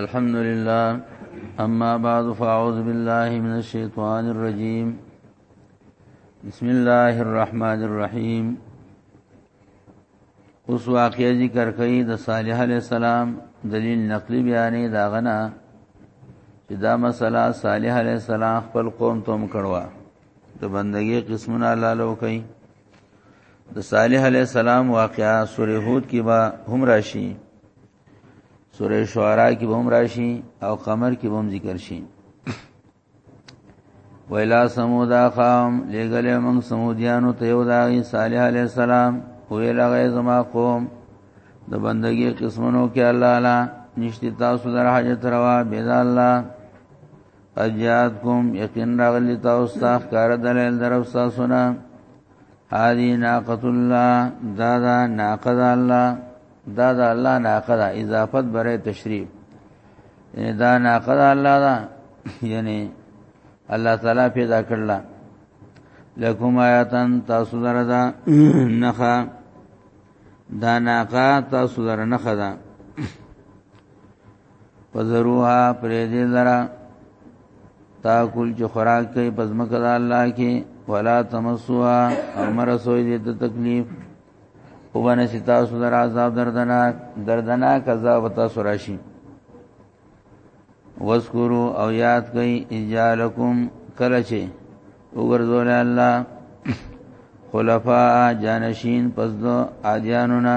الحمد لله أما بعد فأعوذ بالله من الشيطان الرجيم بسم الله الرحمن الرحيم اوس واقعي ذکر کوي د صالح عليه السلام دلیل نقلی بیانې دا غنا چې دا مسله صالح عليه السلام خپل قوم ته مکړوا د بندګي قسمونه لاله کوي د صالح علی السلام واقعا سوره هود کې به هم راشي سوره شعرا کې به هم راشي او قمر کې به هم ذکر شي ویلا سمودا قام لګل موږ سمودیانو ته یو داغي صالح علی السلام ویلا غي زما قوم د بندګي قسمونو کې الله الا نشتی تاسو در حاجت روا بيد الله اجاد کوم یقین راغلی تاسو ته کار دلیل درو تاسو نه هذه ناقۃ الله دا دا ناقۃ الله دا دا الله ناقۃ اضافت بره تشریف یعنی دا ناقۃ الله دا یعنی الله تعالی پیدا کړل لکم آیاتن تاسو دردا نخا دا ناقا تاسو در نخدا فذروها پریدی لرا تاکل چې خوراک کوي پس مکه د الله کې ولا تمسوها امر سوې دې ته تکلیف او باندې ستا سو در عذاب دردناک دردناک عذاب تاسو راشي وذکرو او یاد کئ اجالکم کله چې وګرځول الله خلفاء جانشین پس دو آدیانونا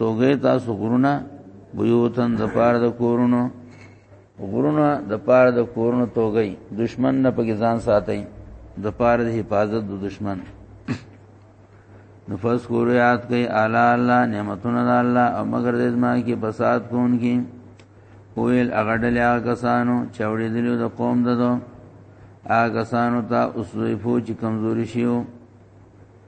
توګه تاسو غرونه بيوتن د پاره د کورونو غرونه د پاره د کورونو توګي دشمن نه پکې ځان ساتي د پاره د حفاظت د دشمن نفس کور یاد کوي اعلی الله نعمتونه د الله او مگر د ازما کې فساد کون کې ویل اغړل هغه کسانو چوړې دلو د قوم ددو هغه کسانو ته اوسوي فوج کمزوري شيو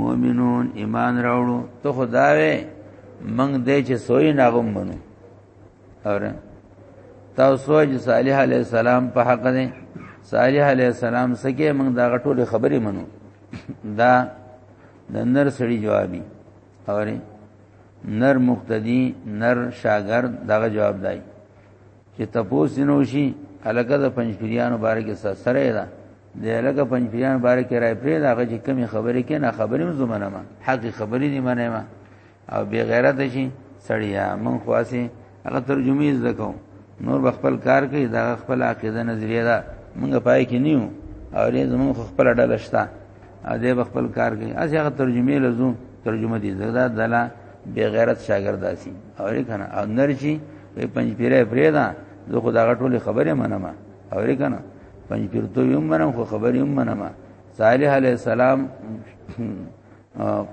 مؤمنون ایمان راوړو ته خدای منګ دې چې سوی ناغم منو اور تاسو سوج صالح علی السلام په حق دې صالح علی السلام سکه منګ دا غټول خبرې منو دا د نر سړي جوابي اور نر مقتدی نر شاګرد دغه جواب دی چې تپوس دینو شي الګه د پنځپیرانو باره کې سره ده د الګه پنځپیرانو باره کې راي پرې دا چې کمی خبرې کې نه خبرې مزمنه ما حق خبرې دي منه ما او بی غیرت شي سړیا مون خواسي هغه ترجمه زده کوم نور بخپل کار کوي دا خپل عقیده نظریه ده مونږ پای کې نیو او لري زمون خپل ډله شته او دې خپل کار کوي اس هغه ترجمه لزو ترجمه دي زړه دلا بے غیرت شاګرد داسي او کنه او نرچی وی پنځ پیره فریدا زه خدا غټول خبره منم او کنه پنځ پیر تو یم منم خو خبره یم منم صالح علی السلام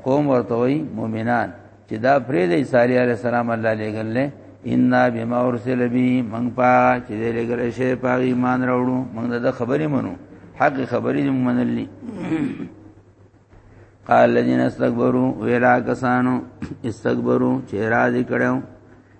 قوم ورته وی مؤمنان چې دا پرې د صالح علی السلام الله لګل نه ان بما ارسل به من پا چې لګل شي په ایمان راوړو موږ د خبرې منو حق خبرې منلې قال الذين استكبروا ویلا کسانو استكبروا چې راځي کړو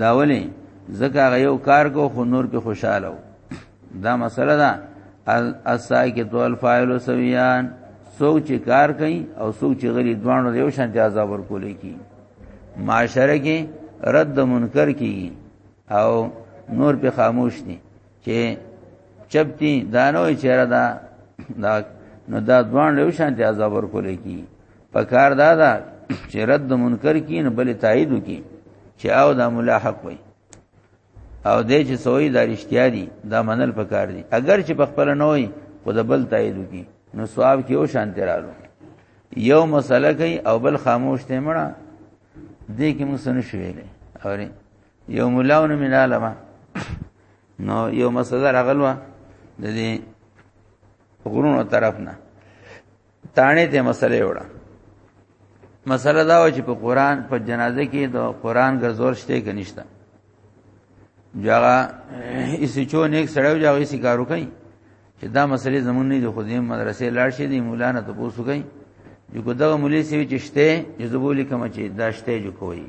دا ولې ځکه هغه یو کار کو خو نور په خوشاله و دا مسله ده الساکت والفاعل سویان څوک چې کار کوي او څوک چې غلی دوانو یو شان ته عذاب ورکول کی معاشره کې رد منکر کی او نور په خاموش دي چې چپتی دانو چیرې دا دا نو دا دوان له شانتي عذاب ورکول کی په کار دا دا چې رد منکر کین بل تایید کی چې او دا ملاحق وي او دې چې سوې دا رښتیا دي دا منل په کار دي اگر چې په خپل نه وي خو د بل تایید کی نو ثواب کې او شانتي رالو یو مسله کوي او بل خاموش ته مړه دې کې موږ سن شوې اوري یو ملاونه میناله ما نو یو مسله راغلوه د دې غرونو طرف نه تانه ته مسله وړه مسله دا و چې په قران په جنازه کې د قران غزور شته کې نشته جاغه اسی چو نیک سړیو جاغه اسی کارو کوي چې دا مسله زمون نه د خودی مدرسې لاړ شي دی مولانا ته پوسو کوي جو کو دغه مولوی سی چې شته جذبول کما چې دا شته جو کوي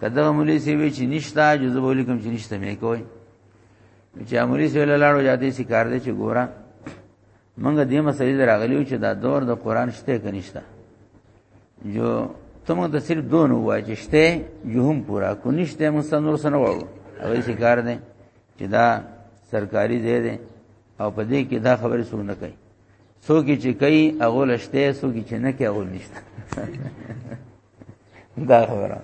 کدا مولوی سی وی چې نشتا جزو بولی کوم چې نشته مې کوی چې مولوی سی لاړو جاتې سی کار دې چې ګورا منګه دې مسلې دراغلیو چې دا دور د قران شته کنيشتا جو تمه ته صرف دون وای چې شته جو هم پورا کو نشته مستنور سره وړو هغه سی کار دې چې دا سرکاري ځای دی او په دې کې دا خبره سو نه کوي سو کې چې کوي هغه لشته سو کې چې نه کوي هغه نشته دا خبره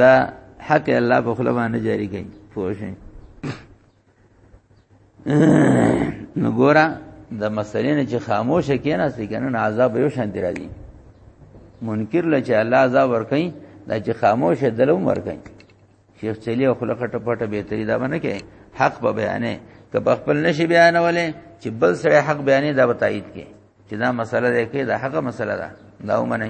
دا حق الله په خپل باندې جاری کړي پوښي نو ګورا د مسلې نه چې خاموش کینا سې کنه عذاب یو شان دی راځي منکر لچ الله عذاب ور کوي دا چې خاموش دلوم ور کوي شیخ چلی او خلک ټه پټه به تری دا باندې کې حق به بیانې که خپل نشي بیانولې چې بل سره حق بیانې دا بتایید کې چې دا مسله ده کې دا حق مسله ده دا ومنه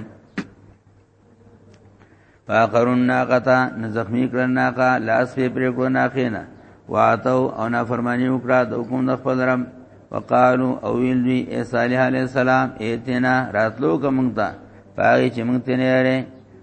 فاقرون ناقتا نزخمی کرن ناقا لاس پی پریکو ناقینا واتو او نافرمانی وکړه د حکم د خپل رب وقالو او ویل دوی ای صالح علیہ السلام ایتنا راتلو کومتا پاغي چې مونږ تنه لري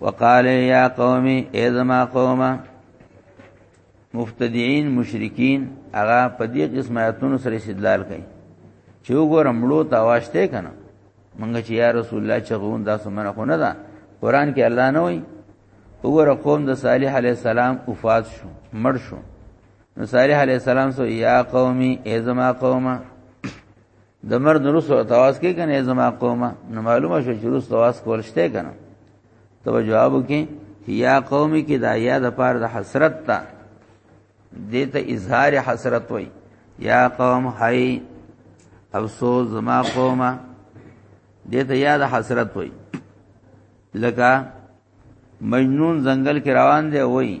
وقال یا قومي اذما قوما مفتدیین مشرکین هغه په دې قسم آیاتونو سره استدلال کوي چې وګورم مړو ته واشته کنه منګه چې یا رسول الله چغون دا سمنه خو نه ده قران کې الله نه وایي وګوره قوم د صالح علی السلام وفات شو مړ شو نو صالح علی السلام سو یا قومي ای زما قومه د مرد روس او تواس کې کنه زما قومه نو معلومه شو چې روس تواس کول شته کنه ته جواب وکې یا قومي کې دا یا د پاره د حسرت ته دته اظهار حسرت وای یا قوم هاي افسوس زما قومه دته یا د حسرت وای لکه مجنون ځنګل کې روان دی وای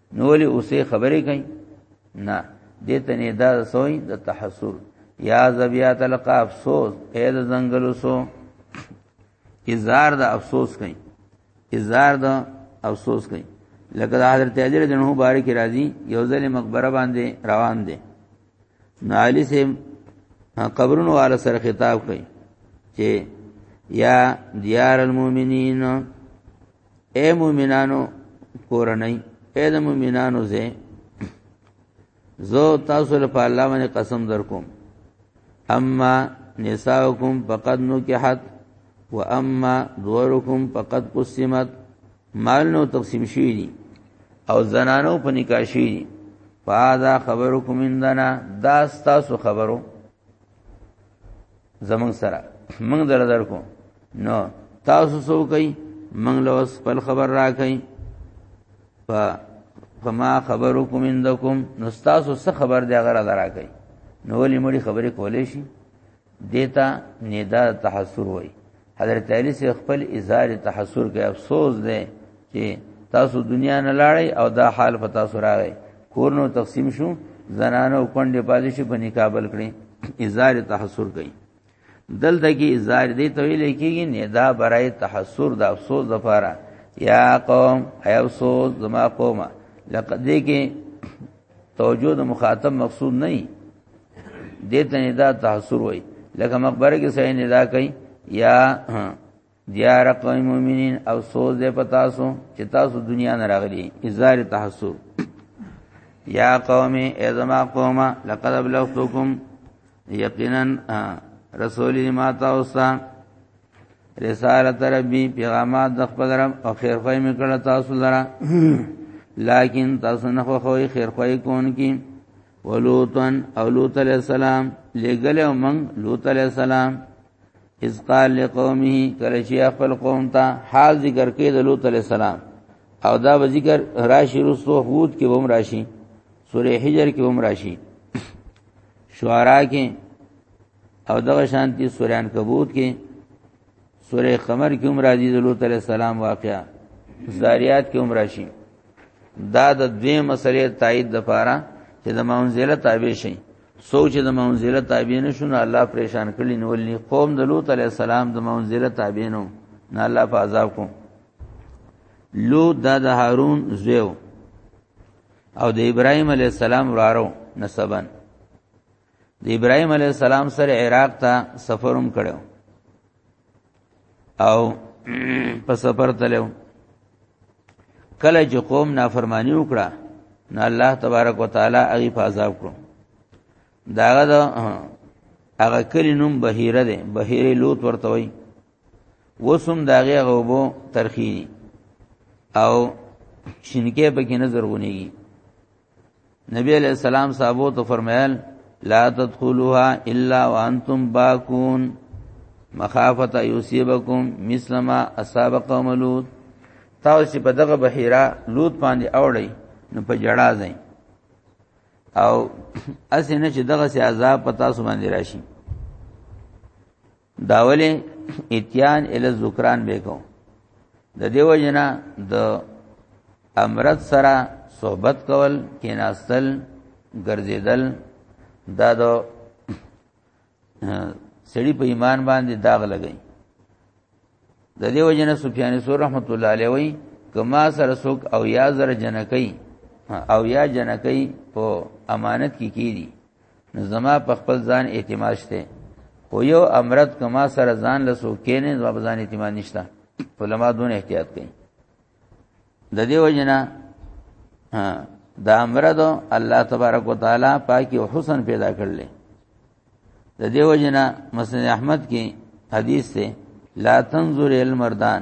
نو ولې اوسې خبرې کوي نه دې ته نه دا سوې د تحسر یا زبیات القا افسوس اې د زنګل وسو اظهار د افسوس کوي اظهار د افسوس کوي لکه د حضرت علی رضی الله بارک راضی یو ځل مقبره باندې روان دي نو علی سه قبرونو والا سره خطاب کوي چې یا دیار المؤمنین اے مومنانو کورنۍ اے د مومنانو زه زه تاسو له په الله باندې قسم درکوم اما نساؤکم فقد نکحت و اما دورکم فقد قسمت مال نو تقسیم شوی دي او زنانو په نکاح شوی دي فاذا خبرکم اندنا دا تاسو خبرو زمنګ سره موږ در درکو نو تاسو سو کوي موږ له خپل خبر را کوي ف فما خبرکم عندکم نو تاسو څه خبر دی غره درا کوي نو ولې مړي خبرې کولې شي دیتا ندا تحسر وای حضرت علی سے خپل اظهار تحسر کې افسوس دی چې تاسو دنیا نه لاړی او دا حال په تاسو راغی کور نو تقسیم شو زنانو کونډې پاتې شي بنی کابل کړي اظهار تحسر کوي دلته کې اظهار دی ته ویل کېږي نه دا برای تحسر د افسوس د پاره یا قوم ای افسوس زما قومه لقد دې کې توجه د مخاطب مقصود نه دته ندا تحسر وای لکه مقبره کې سې ندا کوي یا دیار قوم مومنین افسوس دې پتا سو چې تاسو دنیا نه راغلي اظهار تحسر یا قوم ازما قوم لقد ابلغتكم یقینا رسول ما تاسو رسالت ربی پیغامات د خپل رب او خیر خوای می کړه تاسو لره لیکن تاسو نه خو خوای خیر خوای کون کی ولوطن او لوط علیہ السلام لګل او من لوط علیہ السلام اذ قال لقومه کله چې خپل قوم ته حال ذکر کې د لوط علیہ السلام او دا به ذکر راشي رسو حوت کې هم راشي سورې حجر کې هم راشي شعرا کې او دغه شانتی سوران کبوت کې سوره قمر کې هم راځي د لوط علی السلام واقعا زاریات کې هم راشي دا د دوی مسلې تایید د پاره چې د منزله تابع شي سوچ د منزله تابع نشونه الله پریشان کړي نو ولني قوم د لوط علی السلام د منزله تابع نو نه الله په عذاب کو لوط د هارون زیو او د ابراهيم عليه السلام ورارو نسبن د ابراهيم عليه السلام سره عراق ته سفروم کړو او په سفر تلو کله چې قوم نافرمانی وکړه نو الله تبارک وتعالى هغه په عذاب کړو داغه د هغه کلی نوم بهیره ده بهیره لوط ورته وای وسم داغه غوبو ترخی او شینکه پکې نه زرغونیږي نبی علیہ السلام صحابو ته فرمایل لا تدخلوها الا وانتم باکون مخافت یصيبکم مثل ما اصاب قوم لوط تاسو په دغه بحیرا لوط باندې اوړی نو په جړا ځئ او اسنه چې دغه سي عذاب پتا سو باندې راشي داوله اتیان ال ذکران به کو د دیو جنا د امرت سره صحبت کول کیناستل ګرځیدل دا د سړی په ایمان باندې داغ لګی د دیو جنا سفیان سور رحمت الله علیه وی کما سره سوک او یا زر جنکی او یا جنکی په امانت کې کی کیدی نو زما په خپل ځان اعتماد شته خو یو امرت کما سره ځان له سوکینې زما په ځان اعتماد نشته علما دون احتیاط کوي د دې وجنه دا امرت الله تبارک وتعالى پاکي او حسن پیدا کړل د دې وجنه مسند احمد کې حدیث ته لا تنظر المردان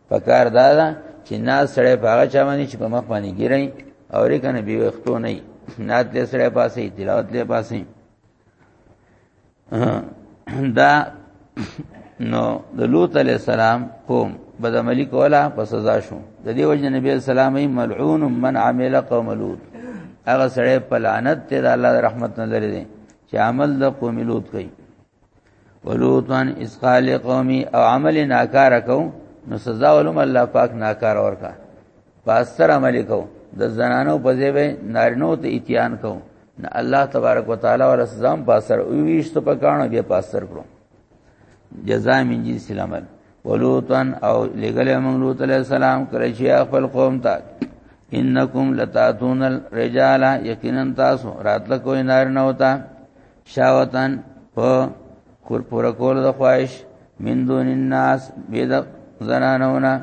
پکار دا ده چې ناز سړی په هغه چا باندې چې په مخ باندې ګیرای او ری کنه بي وختو نه نات دې سړی پاسې تلاوت دې پاسې دا نو د لوط علی السلام قوم بد عملی کولا په سزا شو د دې وجه نبی اسلام ای ملعون من عمل قوم لوط هغه سړی په لعنت ته د الله رحمت نه لري چې عمل د قوم لوط کوي ولوطن اس قال قومي او عمل ناکاره کو نو سزا ولوم الله پاک ناکاره ورکا پاستر عمل کو د زنانو په ځای به نارینو ته اتیان کو نه الله تبارک وتعالى ولا سزا هم پاستر او ویشت په کانو به پاستر کړو جزاء من جنس العمل ولوطن او لګل موږ لوط علیہ السلام کړی چې خپل قوم ته انکم لتاتون الرجال یقینا تاسو راتل کوی نار نه وتا شاوتن په کور پور کول د خواهش من دون الناس بيد زنانونه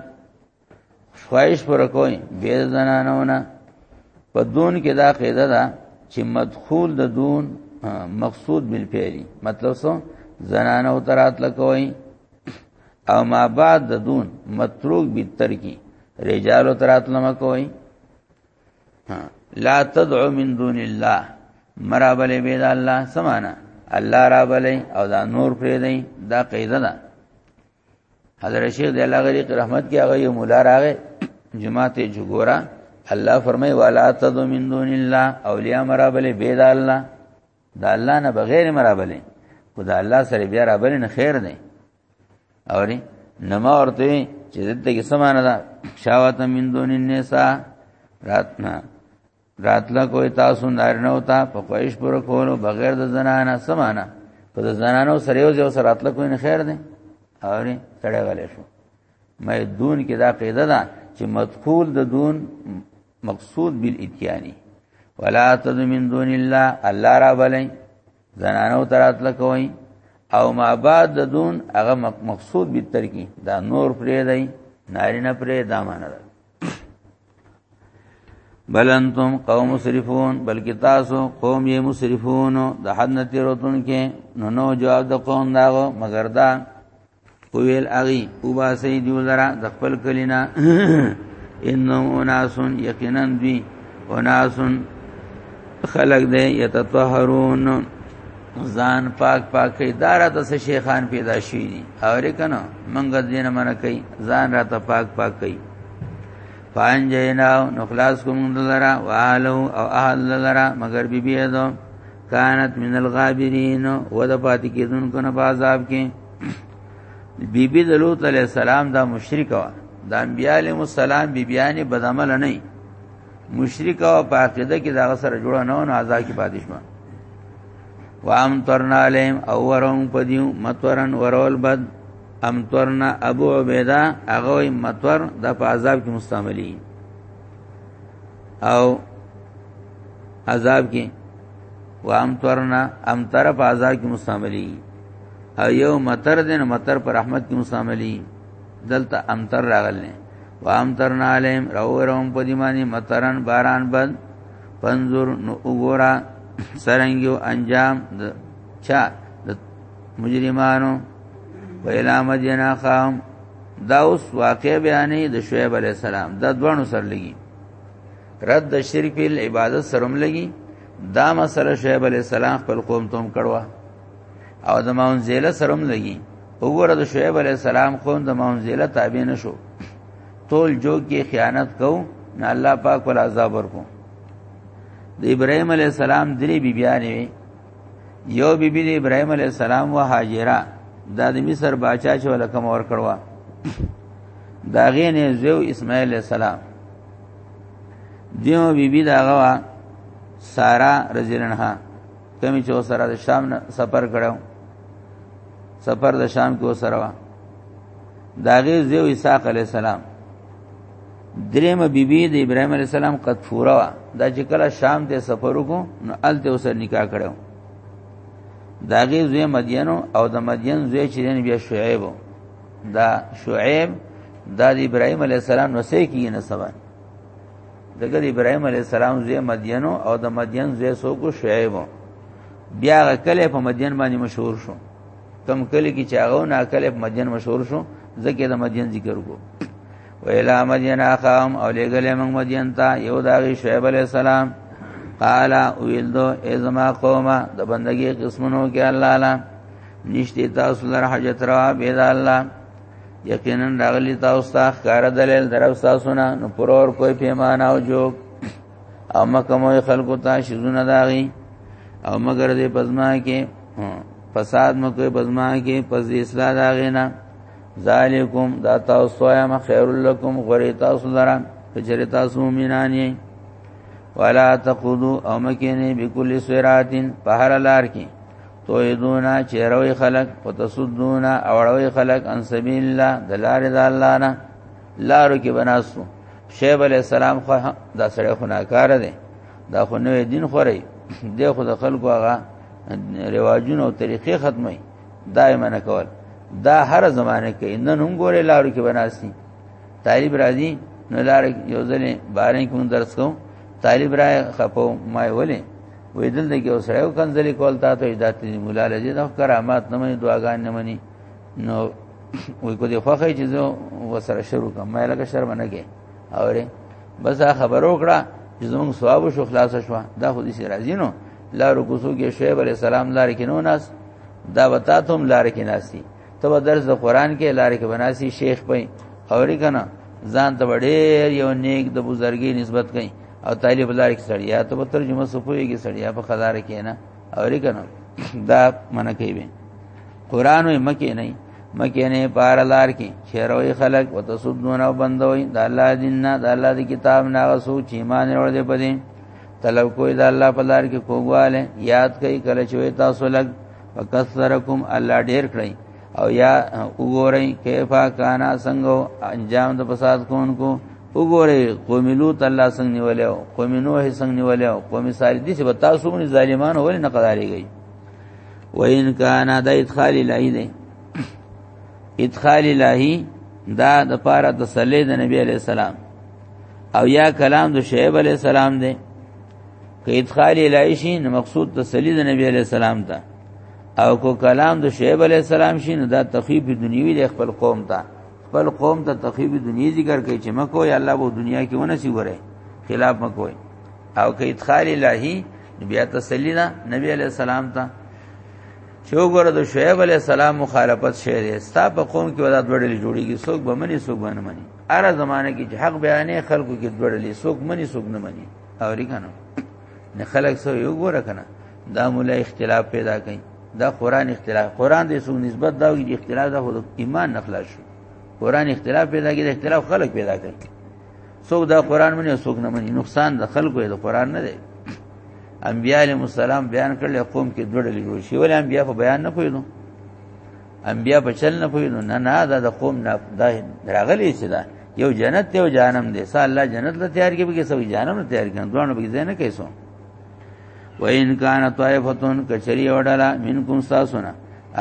خواهش پر کوي بيد زنانونه په دون کې دا قاعده ده چې مدخول د دون مقصود بل پیری مطلب سو زنانه او ترات لکوي او ما بعد د دون متروک به ترکی رجال او ترات لمکوي لا تدعو من دون الله مرابلې بيد الله سمانا الله رابلې او دا نور پرې دی دا قاعده ده حضرت شیخ دی الله غریق رحمت کې هغه یو مولا راغې جماعت جګورا الله فرمای والا تدعو من دون الله اولیاء مرابلې بيد الله دا الله نه بغیر مرابلې خدا الله سره بیا رابلې نه خیر دی اوري نما ورته چې دته کې سمانه ده شاوات من دون النساء راتنا راتلا کوئی تاسو نارنه وتا په کویش پر کولو بغیر د زنانه سمانه په د زنانو سره یو ځای سره راتلا کوئی نه خیر ده اوري تړه غلې شو مې دون کې دا قاعده ده چې مدخول د دون مقصود بالاتیانی ولا تد من دون الله الله را بلای زنانو ترات لکوي او ما بعد د دون هغه مقصود به ترکی دا نور پرې دی ناری نه پرې دا معنی ده بل انتم قوم مسرفون بلکې تاسو قوم یې مسرفون د حد نتیروتون کې نو نو جواب د قوم داغو مگر دا ویل اغي او با سي دیو لرا د خپل کلینا انه اناسون یقینا دوی اناسون خلق دې یتطهرون ځان پاک پاکي دارا د شیخان پیدا شي دي اور کنه منګ دینه من کوي ځان را ته پاک پاکي پان جینا نو خلاص کوم دلرا والو او اهل دلرا مگر بی بی دو کانت من الغابرین و د پاتې کېدون کنه په عذاب کې بی بی د لوط علی السلام دا مشرک و د انبیاء علیهم السلام بی بیان بدعمل نه مشرک او په عقیده کې دا سره جوړ نه و نو عذاب کې پاتې شو وام ترنا علیم او ورم پدیو متورن ورول بد ام ترنا ابو عبیدا هغه متور د په عذاب کې مستعملی او عذاب کې وام ترنا ام تر په عذاب کې مستعملي او یو متر دین متر پر رحمت کې مستعملي دلته ام تر راغلنه وام ترنا علیم رو روم په دې باندې مترن باران بند پنځور نو وګورا سرنګو انجام د چا د مجرمانو ویلا مدینا خام دا اوس واقع بیانې د شعیب علی السلام د دوانو سر لګي رد د شرک په عبادت سره هم لګي دا مسله شعیب علی السلام خپل قوم ته هم کړوا او د مونزله سره هم لګي وګوره د شعیب علی السلام قوم د مونزله تابع نشو تول جو کې خیانت کو نه الله پاک ول عذاب ورکو د ابراهیم علی السلام درې بیبیانې وي یو بیبی د ابراهیم علی السلام و هاجره د د مصر باچا چې ولکم ور کړوا دا غینې زو اسماعیل السلام دیو بی بی دا غوا سارا رضی الله عنها کمی چې سره د شام نه سفر کړو سفر د شام کې سره وا داغه زیو اسحاق علی السلام دریم بی بی د ابراهیم علی السلام قد فورا وا دا چې کله شام ته سفر وکړو نو الته وسره نکاح کړو داغه زوی مدینو او د مدین زوی چې بیا شعیب دا شعیب دا د ابراهیم علی السلام نو سې کی نه سبا دغه ابراهیم علی السلام زوی مدینو او د مدین زوی سو کو شعیب بیا کله په مدین باندې مشهور شو کم کلی کی چاغو نه کله په مدین مشهور شو ځکه د مدین ذکر کو ویلا مدین اخام او لګلې موږ مدین ته یو داغي شعیب علی السلام قال ویل دو ازما قومه د بندگی قسمونو کې الله الله نشته تاسو لر حاجت را بيد الله یقینا راغلی تاسو ته ښکار دلیل درو تاسو نه نو پرور کوئی پیمانه او جوک او مکه مو خلکو ته شزونه داغي او مگر دې پزما کې فساد مو کوئی پزما کې پس دې اصلاح داغي نه ذالکم دا تاسو یا ما خیر لکم غری تاسو لرا کچری تاسو مینان یې ولا تقودو او مکه نه بكل سراتن په هر لار کې تویدونا چیروی خلق و تسدونا اوڑوی خلق ان سبیل الله دلار د الله نه لارو کې بناسو شیب علی السلام خو دا سره خناکار دی دا خو نوې دین خوري د خو د خلکو هغه رواجونه او طریقې ختمي دایمه نه کول دا هر زمانه کې نن هم ګوره لارو کې بناسي طالب راځي نو لار یو ځلې بارې کوم درس کوم طالب را خپو ما ولې وې دل دې کې اوسره یو کنځلې کول تا ته ایدات دې مولا لږه د کرامات نه مني دعاګان نه مني نو وې کو دې خوخه چې زه وسره شروع کوم مې لکه شرم نه کې اوره بس خبرو کړه چې زموږ ثواب شو خلاص شو دا خو دې سي راځي نو لارو کوسو کې شعیب علی السلام لار کې نو ناس دا وتا ته هم لار کې ناسي ته به درس د قران کې لارې کې بناسي شیخ پي اوري کنه ځان ته ډېر یو نیک د بزرګي نسبت کوي او طالب لارې کې سړیا ته به ترجمه سپويږي سړیا په خدار کې نه اوري کنه دا منه کوي قران وي مکه نه مکه نه پار لار کې شهروي خلق وتصدون او بندوي د الله دین نه د الله دی کتاب نه غسو چې ایمان ور دې پدې طلب کوی د الله په لار کې کوواله یاد کوي کله چې تاسو لګ وکثرکم الله ډیر کړی او یا وګورئ کیفا کانا څنګه انجام د فساد کوونکو وګورئ قوم لوط الله څنګه نیولیو قوم نوح څنګه نیولیو قوم صالح دي چې تاسو باندې ظالمانو ولې نه قدارېږي وین کانا د ادخال الهی دی ادخال الهی دا د پاره تسلی د نبی علی السلام او یا کلام د شعیب علی السلام دی که ادخال الهی شي نو مقصود تسلی د نبی علی السلام ته او کو کلام د شعیب علی السلام شي نو دا تخفیف دنیوي د خپل قوم ته خپل قوم ته تخفیف دنیوي ذکر کوي چې مکو یا الله وو دنیا کې ونه سی وره خلاف مکوئ او که ادخال الهی بیا تسلی ده نبی علیہ السلام ته چې وګوره د شعیب علیہ السلام مخالفت شعر ستا په قوم کې ودا دوړل جوړیږي څوک به مني څوک به نه مني اره زمانه کې حق بیانې خلکو کې دوړلې څوک مني څوک نه مني اوري کنه نه خلک سو یو ګوره کنه دا مولا اختلاف پیدا کړي دا قران اختلاف قران دې سو نسبت دا وي اختلاف دا خو ایمان نه خلاص شو قران اختلاف پیدا کړي اختلاف خلک پیدا کړي څوک دا قران مني څوک نه مني نقصان د خلکو دی قران نه دی انبیاء علیهم السلام بیان کړل قوم کې دوړلې جوړ شي ولې انبیاء په بیان نه پوهیدو انبیا په چل نه پوی نو نه نه دا د قوم نه دا راغلی چې دا یو جنت ته یو جهنم دی سا الله جنت له تیار کې به سوي جهنم له تیار کې دوه به ځای نه کیسو و ان کان طائفتون کچری وډلا منکم ساسنا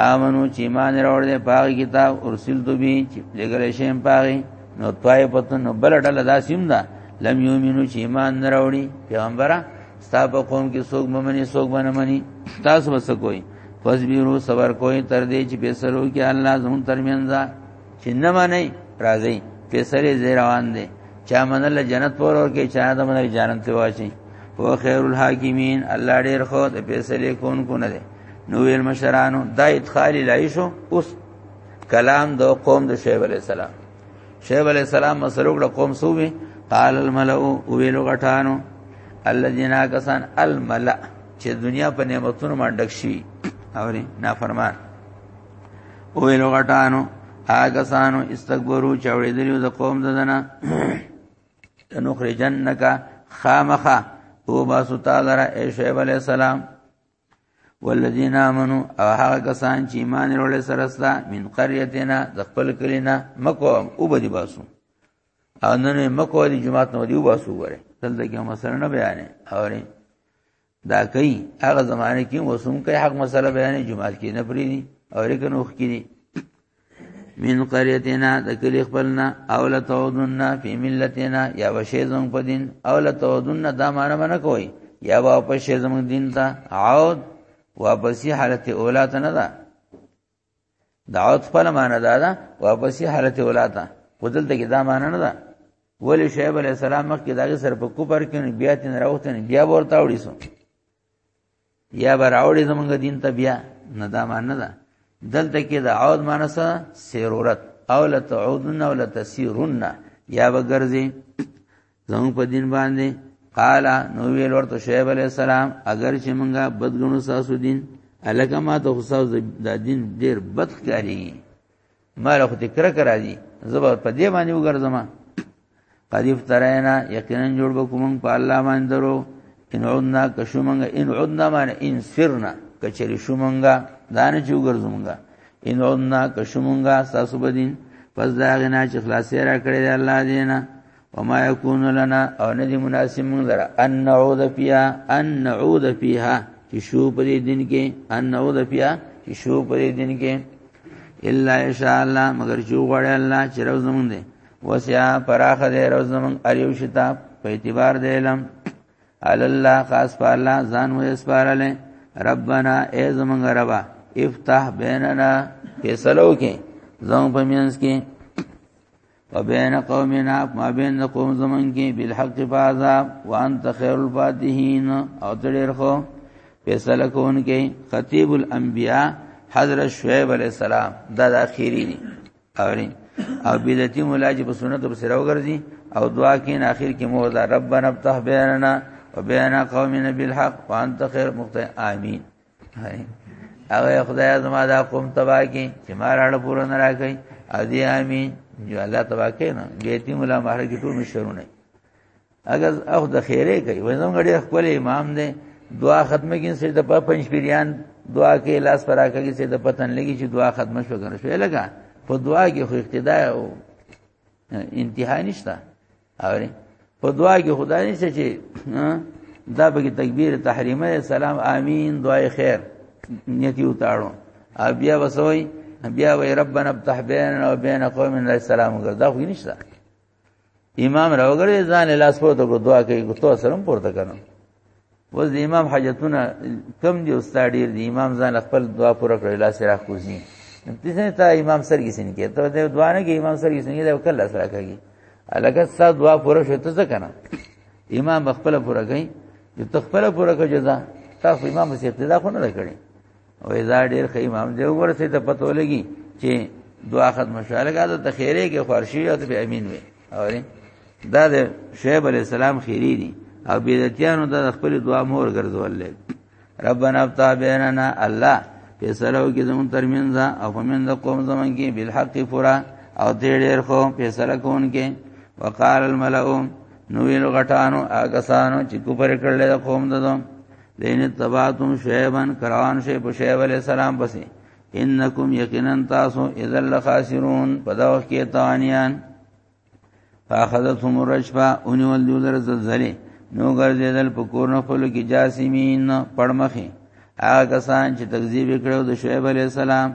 امنو چې مان راوړ دې پاغ کتاب ارسل تو به چې لګل شیم پاغي نو طائفتون نو بل ډله دا سیم دا لم یومنو چې مان راوړي پیغمبره ستا په قوم کې څوک ممنې څوک باندې مني تاسو وسه کوئ فصبروا صبر کوئ تر دې چې فیصلو کې الله زمون ترمنځ چې نه مانی راځي فیصله زی روان دي چا منل جنت پور اور کې چا د منل جنت ته واچي هو خیر الحاکمین الله ډیر خو د فیصله کون کو نه دي نو ویل مشرانو دا ادخال لایشو اوس کلام دو قوم د شعیب علی السلام شعیب علی السلام مسلوک د قوم سووي قال الملأ ویلو غټانو الذين كسان الملأ چې د دنیا په نعمتونو باندې ډک شي اوري نافرمان او ویلو غټانو هغه سانو استکبرو چوړې دلیو د قوم ددنه نخرجنک خامخه او باسو تعالی را شعیب علی السلام والذین آمنو او هغه کسان چې ایمان لرل سره سره من قريتنا د خپل کلینا مکو او بدی باسو او نن مکو دی جمعه نو دی باسو غره دلته کې مسله نه بیانې اوري دا کوي هغه زمانه کې وسوم کوي حق مسله بیانې جمعات کې نه پری دي او لیکن وخت کې دي من قريتنا د کلی خپلنا او لتودن فی ملتنا یا وشی زم په دین او لتودن دا معنی منه کوي یا واپس شی زم دین ته عود واپسی حالت اولا ته نه ده دعوت خپل معنی دا ده واپسی حالت ولاته خودل ته دا معنی نه ده ولی شعیب علی السلام مخ کې داګه سر په کوپر کې بیا تن راوتن بیا ورته وړي سو یا براوړي زمونږ دین ته بیا نه دا معنی نه ده دلته کې دا عود معنی سره سرورت او لتعودن او لتسیرن یا بغرزی زموږ په دین باندې قال نو ویل ورته شعیب علی السلام اگر چې مونږه بدګونو ساسو دین الکه ما ته خصاو د دین ډیر بد کاری ما له خته کر کرا دي زبر په دې باندې وګرځم قذف ترینا یقینا جوړ وکوم په الله باندې درو ان عدنا کشومنګ ان عدنا معنی ان سرنا کچری شومنګ دانه چې وګرځومنګ ان عدنا کشومنګ ساسو بدین پس دا غنا چې خلاصې را کړې الله دینه وما يكون لنا او ندی مناسب مونږ لره ان نعوذ فيها ان نعوذ فيها چې شو په دې دین کې ان نعوذ فيها چې شو په دې دین کې الا ان شاء الله مگر چې غواړي الله چې روز زمونږ دی وسیا پراخ دې روز زمونږ اریو شتا په اعتبار دې علم علی الله خاص په الله ځان مو اسپارلې ربنا ای زمونږ ربا افتح بیننا فیصلو کې زمونږ په مینس کې وبین قومنا ما بین قوم زمون کې بالحق فعذاب وانت خیر الفاتحین او تړر خو فیصله کون کې خطیب الانبیاء حضرت شعیب علیہ السلام دا د اخیری دی اوري او بدعتي مولا چې په سنت په سره وګرځي او دعا کې نه اخر کې مو دا ربنا ابتح بیرنا وبینا قومنا بالحق وانت خیر مقتدی امین هغه خدای زما دا قوم تبا کی چې ما راړ پورا نه راکې ادي امين جو الله تبا کې نه ګیتی مولا مہر کی ټول مشرونه اگر اخ د خیره کوي وای زموږ ډېر خپل امام دی دعا ختمه کین سې د پنځ پیریان دعا کې لاس پر راکې سې د پتن لګي چې دعا ختمه شو کنه شو لګا په دعا کې خو اقتدا او انتها نشته اوري په دعا کې خدای نشته چې دا به تکبیر تحریمه سلام امین دعای خیر نیتی وتاړو بیا وسوي بیا وی ربنا افتح بیننا وبین قومنا علیہ السلام وګړه دا خو نشته امام راوګړې ځان لاس پورته کو دعا کوي کو تو سلام پورته کړم وز د امام حاجتونه کم دی او ستا ډیر دی امام ځان خپل دعا پوره کړی لاس را کوزي تیسه تا امام سر کې سن کې ته د دعا نه کې امام سر کې سن کې دا کله سره کوي الګا ستا دعا پوره شو ته څه کنه امام خپل پوره کوي چې تخپل پوره کوي جزا تاسو امام سي اقتدا خو نه کړی او دا ډیر ښه امام دی وګوره ته پته ولګي چې دعا ختم شاله غاده ته خیره کې خورشي او ته امین وي او دا د شعیب علی السلام خیری دي او بدعتیانو د خپل دعا مور ګرځول لې ربنا افتح بیننا الله فیصلو کې زمون ترمنځ او فمن د قوم زمون کې بالحق فرا او دې ډېر خو فیصله کون کې وقال الملؤ نو ویل غټانو آګسانو چې کوپر کړل د قوم ددو لئن تبعتم شعيبا کروان شي په شعيب عليه السلام پسې انکم یقینا تاسو اذا لخاسرون په دا وخت کې تانیان فاخذتهم الرجفه اونې ول دیو در زلزلې نو ګرځیدل په کور نه خپل کې جاسمین پړمخه هغه کسان چې تکذیب کړو د شعیب علی السلام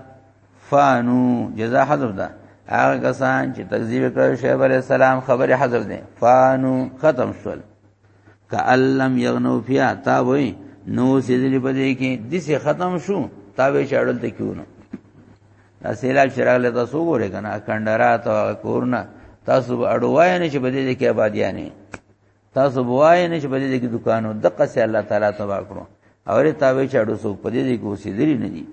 فانو جزاء حذف ده هغه کسان چې تکذیب کړو شعیب علی السلام خبره حذف ده فانو ختم شول کألم یغنو فیا تا وای نو سیدلی پدې کې د څه ختم شو تا به چاړل ته کیونه دا سیلاب چرغله تاسو ګوره کنه کندرات او کورنا تاسو اډوای نه چې بده کې آبادیانی تاسو بوای نه چې بده کې دکانو دقه سي الله تعالی تبا کړو اورې تا به چاړو سو پدې کې اوسې دری نه دي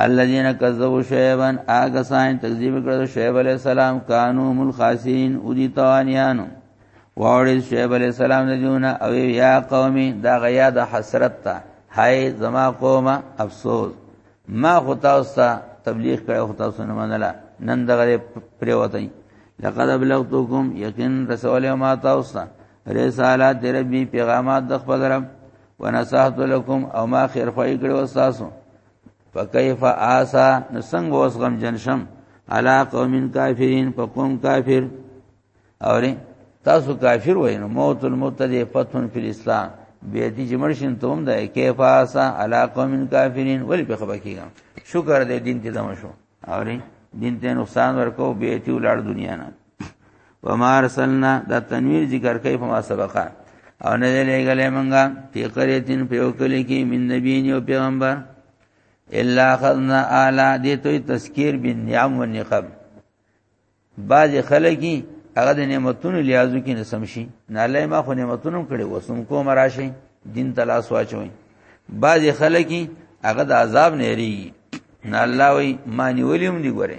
الذين كذبوا شعيبا اګه ساين تکذیب کړو شعیب علی السلام کانو مل خاسین او دي توانیانو واړی شعیب علی السلام د جونا او یا قومي دا غیا د حسرت ته هاي زما قومه افسوس ما خو تاسو ته تبلیغ کړو خو تاسو نه منله نن دغه پریوتای لقد ابلغتكم یقین رسول ما تاسو رسالات ربی پیغامات د خپل رب ونصحت لكم او ما خیر خوای کړو تاسو فكيف آسا نسنګ اوس غم جنشم علا قوم کافرین په قوم کافر اوري تاسو کافر وای نو موت المتدی فتح فی الاسلام بیا دې جمرشن ته هم ده کیف آسا علا قوم کافرین ولی په خبر کیږم شکر دې دین ته دم شو اوري دین ته نقصان ورکو بیا ته ولړ دنیا نه وما ارسلنا دا تنویر ذکر کوي په ما سبقه او نه لګلې مونږه په قريتين په وکړي کې من نبي او پیغمبر الا خذنا اعلی دې ته تذکیر بن نعم و نقب باج خلقی هغه د نعمتونو لیازو کې نسم شي نه لای ما خو نعمتونو کړي وسم کو مراشي دین تلاش واچوي باج خلقی هغه د عذاب نه ری نه الله وی مانی ولیم دی ګوره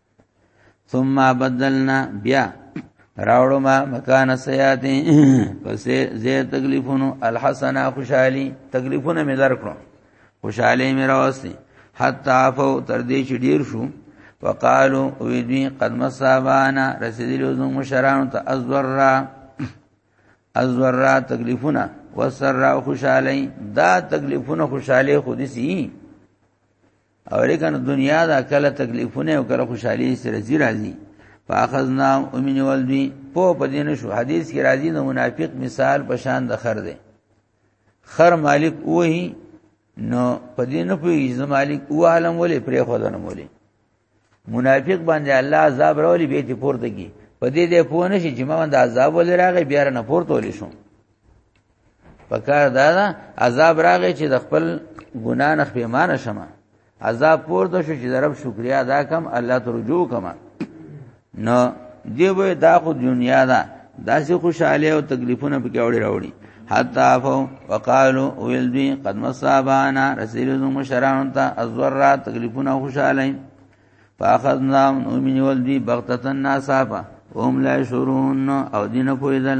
ثم بدلنا بیا راوړو ما مکان سیاتی پسې زه تکلیفونو الحسنا خوشحالی تکلیفونه مې درکړو خوشحالی مې راوستي حتا عفو تر دې چې ډیر شو وقالو وی دوی قد مصابانا رسیدلو زمو مشرانو ته ازورا ازورا تکلیفونه وسرا خوشحالی دا تکلیفونه خوشحالی خودسی او لیکن دنیا دا کله تکلیفونه او کله خوشحالي سره زی راځي فاخذنا امن ولدی په پدین شو حدیث کې راځي د منافق مثال په شان د خر دی خر مالک وਹੀ نو پدین په یز مالک او عالم ولې پرې خو دنه ولې منافق باندې الله عذاب راولي به دې پورته کی پدې دې پوه نشي چې ما باندې عذاب ولې راغی بیا نه پورته ولې شو پکار دا دا عذاب راغی چې د خپل ګنا نه پیمانه شمه عذاب پورته شو چې د رب شکریا ادا کم الله ته رجوع کما نو دی به دا خو دنیا ده داسې خوشاله او تکلیفونه پکې وړي راوړي حتا فو وقالو ویل دوی قد مصابانا رسول زمو مشران ته ازورا تکلیفونه خوشاله فاخذنا من امین ولدی بغتتن ناسابا هم لا شرون او دین پویدل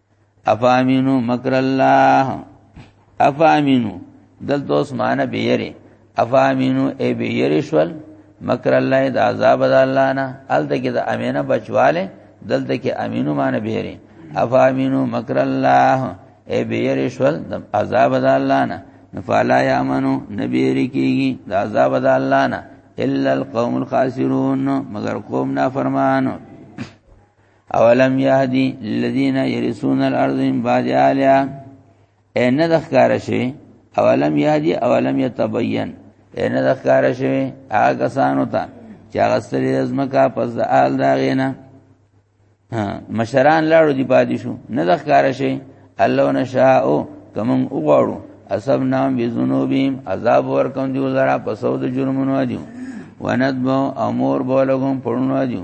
افامینو مکر الله افامینو دلته اوس معنی بیره افامینو ای بیره شول مکر الله د عذاب د الله نه الته کې د امینه بچواله دلته کې امینو معنی بیره افامینو مکر الله ای بیره شول د عذاب د الله نه فلا یامنو نبیری کیږي د عذاب د الله نه الا القوم الخاسرون مگر قوم نافرمانو اولم یهدی للذین یرثون الارض من بعد اهلها ان د ښکار شي اولم یهدی اولم یتبین ان د ښکار شي هغه سانو ته چې هغه ستړي زمکا پس د آل دا غینا مشران لاړو دی پاتې شو نه د ښکار شي الله نشاء کوم وګړو اسب نام بذنوبهم عذاب ورکم دی ولرا پسو د جرمونو دیو وندبو امور بولګم پړونو دیو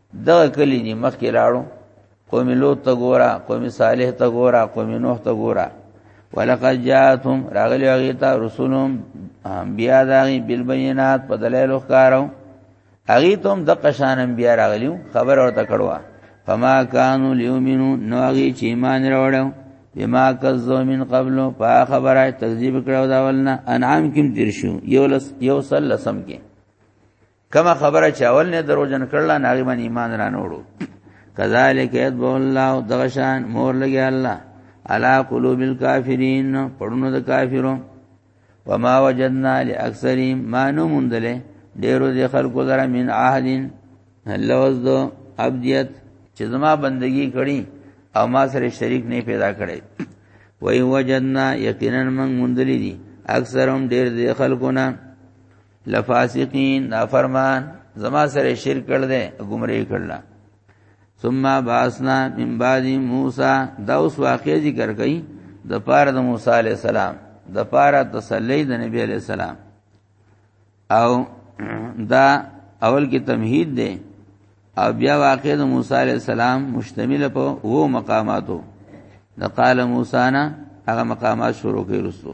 دغه کلی دی مخکې لاړو قوم لوط ته ګورا قوم صالح ته ګورا قوم نوح ته ګورا ولقد جاءتهم راغلی هغه ته رسولهم بیا داغي بالبينات په دلایل ښکارو هغه ته هم د قشان بیا راغلیو خبر ورته کړوا فما كانوا ليؤمنون نو هغه چې ایمان راوړو بما کذو من قبل په خبره تکذیب کړو دا ولنا انعام کیم تیر شو یو لس یو سل لسم کې کما خبره چې اول نه دروژن کړل نه هغه باندې ایمان را نوړو کذالک یذب الله دغشان مور لګي الله علا قلوب الکافرین پړونو د کافرو وما وجدنا لاکثرهم ما نمندله ډیرو د خلکو لره من عهدین لوز دو ابدیت چې زما بندگی کړي او ما سره شریک نه پیدا کړي وای وجدنا یقینا من مندلی دي اکثرهم ډیر د خلکو نه لفاسقین نافرمان زما سره شرک کړل دي گمراه کړل ثم باسنا من بعد موسی دا اوس واقعي ذکر کړي د پاره د موسی عليه السلام د پاره تسلی د نبی عليه السلام او دا اول کې تمهید دی او بیا واقع د موسی عليه السلام مشتمل په وو مقاماتو د قال موسی نه هغه مقامات شروع کړي رسو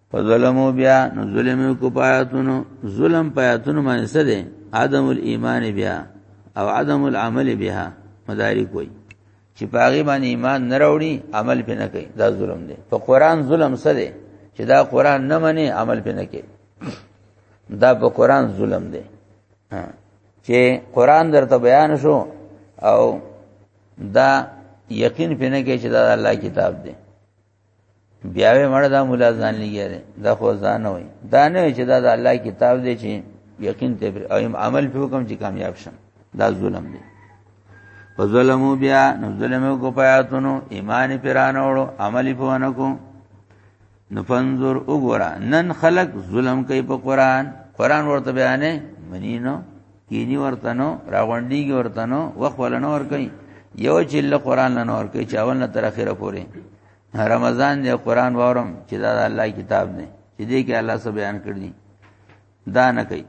فظلمو بیا نو ظلم کو پاتونو ظلم پاتونو باندې څه دي عدم الايمان بیا او عدم العمل بها مدارک وای چې پاغي باندې ایمان نه راوړي عمل پې نه کوي دا ظلم دی په قران ظلم څه دی چې دا قران نه مني عمل پې نه کوي دا په قران ظلم دی چې قران درته بیان شو او دا یقین پې نه کوي چې دا الله کتاب دی بیا وې مړه دا مولا ځان لګیا دی دا خو ځان نه وي دا نه چې دا د الله کتاب دی چې یقین ته او عمل په حکم چې کامیاب شم دا ظلم دی په ظلمو بیا نو ظلمو کو پیاتونو ایمان پیران وړو عملی په ونکو نو فنظر وګورا نن خلق ظلم کوي په قران قران ورته بیانې منینو کینی ورته نو راغونډیږي ورته نو وخت ولا نه ور کوي یو چې له قران نه ور کوي چې اول نه تر اخره پورې رمضان دی قران وورم چې دا د الله کتاب دی چې دې کې الله سب بیان کړی دا نه کوي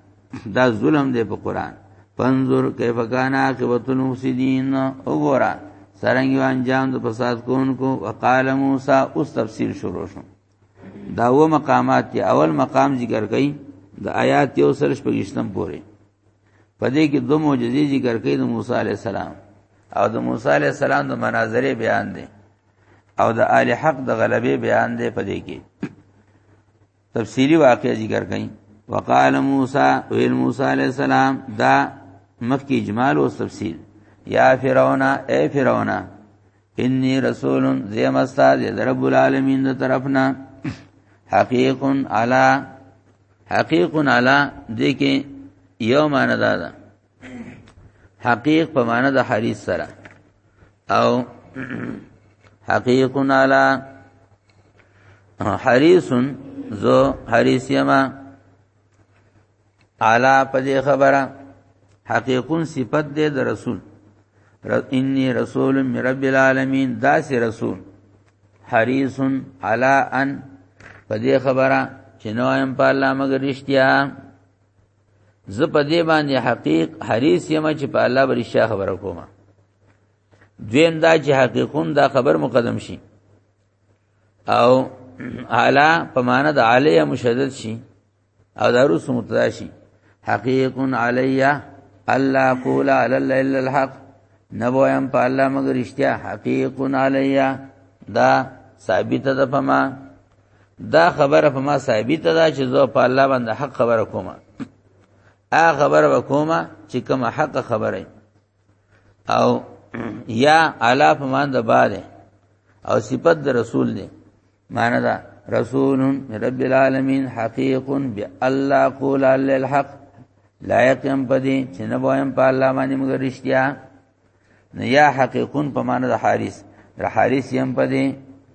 دا ظلم دی په قران پنځور کیف کان عاقبت المفسدين وګورا سرنګ انجام د فساد کوونکو وقال موسی اوس تفسیر شروع شو دا و مقامات دی اول مقام ذکر کړي د آیات یو سر شپږشتم پورې پدې کې دوه معجزې ذکر کړي د موسی علی السلام او د موسی علی السلام د مناظره بیان دي او د آل حق د غلبې بیان دي پدې کې تفصیلی واقعې ذکر کړي وقال موسی ویل موسی علی السلام دا مخکې اجمال او تفصیل یا فرعون اے فرعون انی رسول زیم استاد رب العالمین د طرفنا حقیق علی حقیق علی دې کې یو معنی دا ده حقیق په معنی د حریص سره او حقیق علی حریص ذو حریص یما اعلی په دې خبره حقیقون صفت دې د رسول انی رسول من رب العالمین دا سی رسول حریص علی ان په دې خبره چې نو ایم په الله مگر رښتیا ز په دې باندې حقیق حریص یم چې په الله بر رښتیا خبره کوم دویم دا چې حقیقون دا خبر مقدم شي او اعلی په معنا د علی مشدد شي او دا روس متداشي حقیق علی الله قول علی الله الا الحق نبویم په الله مگر اشتیا حقیق علی دا ثابت ده په ما دا خبره په ما ثابت ده چې زه په الله باندې حق خبره کوم ا خبره وکوم چې کوم حق خبره او یا علا په مان د باندې او صفت د رسول دی معنی دا رسول رب العالمین حقیق بالله قول الحق لایق هم پدې چې نه وایم په الله باندې موږ رښتیا نه یا حقیقون په معنی د حارث د حارث هم پدې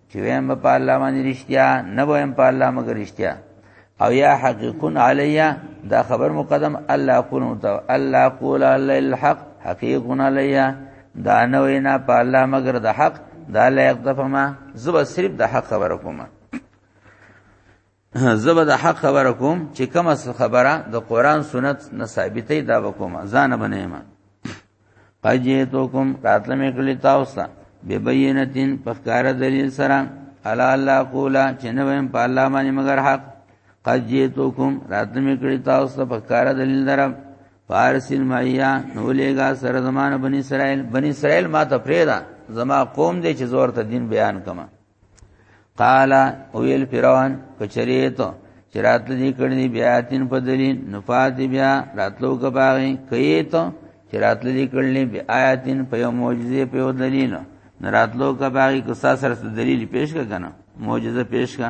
چې وایم په الله باندې رښتیا نه وایم په الله موږ رښتیا او یا حقیقون علیا دا خبر مقدم الله قول متو الله قول الله الحق حقیقون علیا دا نه وینا په الله مگر د حق دا لایق د فما زب صرف د حق خبر کوم زب د حق خبر کوم چې کوم خبره د قران سنت نه ثابتې دا وکوم ځان بنېما قجیتوکم راتل می کلی تاسو به بینتین پخکار دلیل سره الا الله قولا چنویم په الله باندې مگر حق قجیتوکم راتل می کلی تاسو پخکار دلیل درم فارسل مایا نو لګا سره زمانه بنی اسرائیل بنی اسرائیل ما ته پریدا زما قوم دې چې زور ته دین بیان کما قال ویل فرعون کچریتو چې راتلو دې کړنی بیا تین په دلیل نفات بیا راتلو کباغي کیتو چې راتلو دې کړنی بیا آیاتین په یو معجزه په یو دلیل نه راتلو کباغي کو سره دلیل پیش کا کنه معجزه پیش کا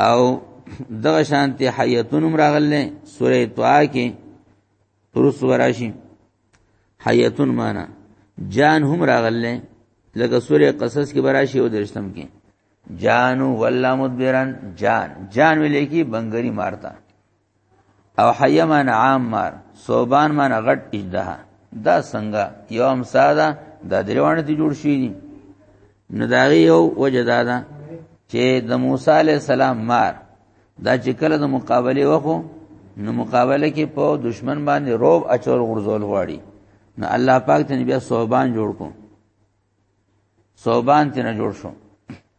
او دغه شانتي حیاتون راغله سوره طه کې ترس وراشي حیاتون معنا جان هم راغله لکه سوره قصص کې براشي او درشتم کې جانو ولا مدبرن جان جان ویلې کې بنګری مارتا او حیه معنی عام مار صوبان معنی غټ اجدها دا څنګه یو امسا ده د دریوانه ته جوړ شي دي نو دا یو وجه دا ده چې د موسی علی السلام مار دا چې کله د مقابله وکړو نو مقابله کې په دشمن باندې روب اچول غرزول غواړي نو الله پاک ته بیا صوبان جوړ کو صوبان تینا جوړ شو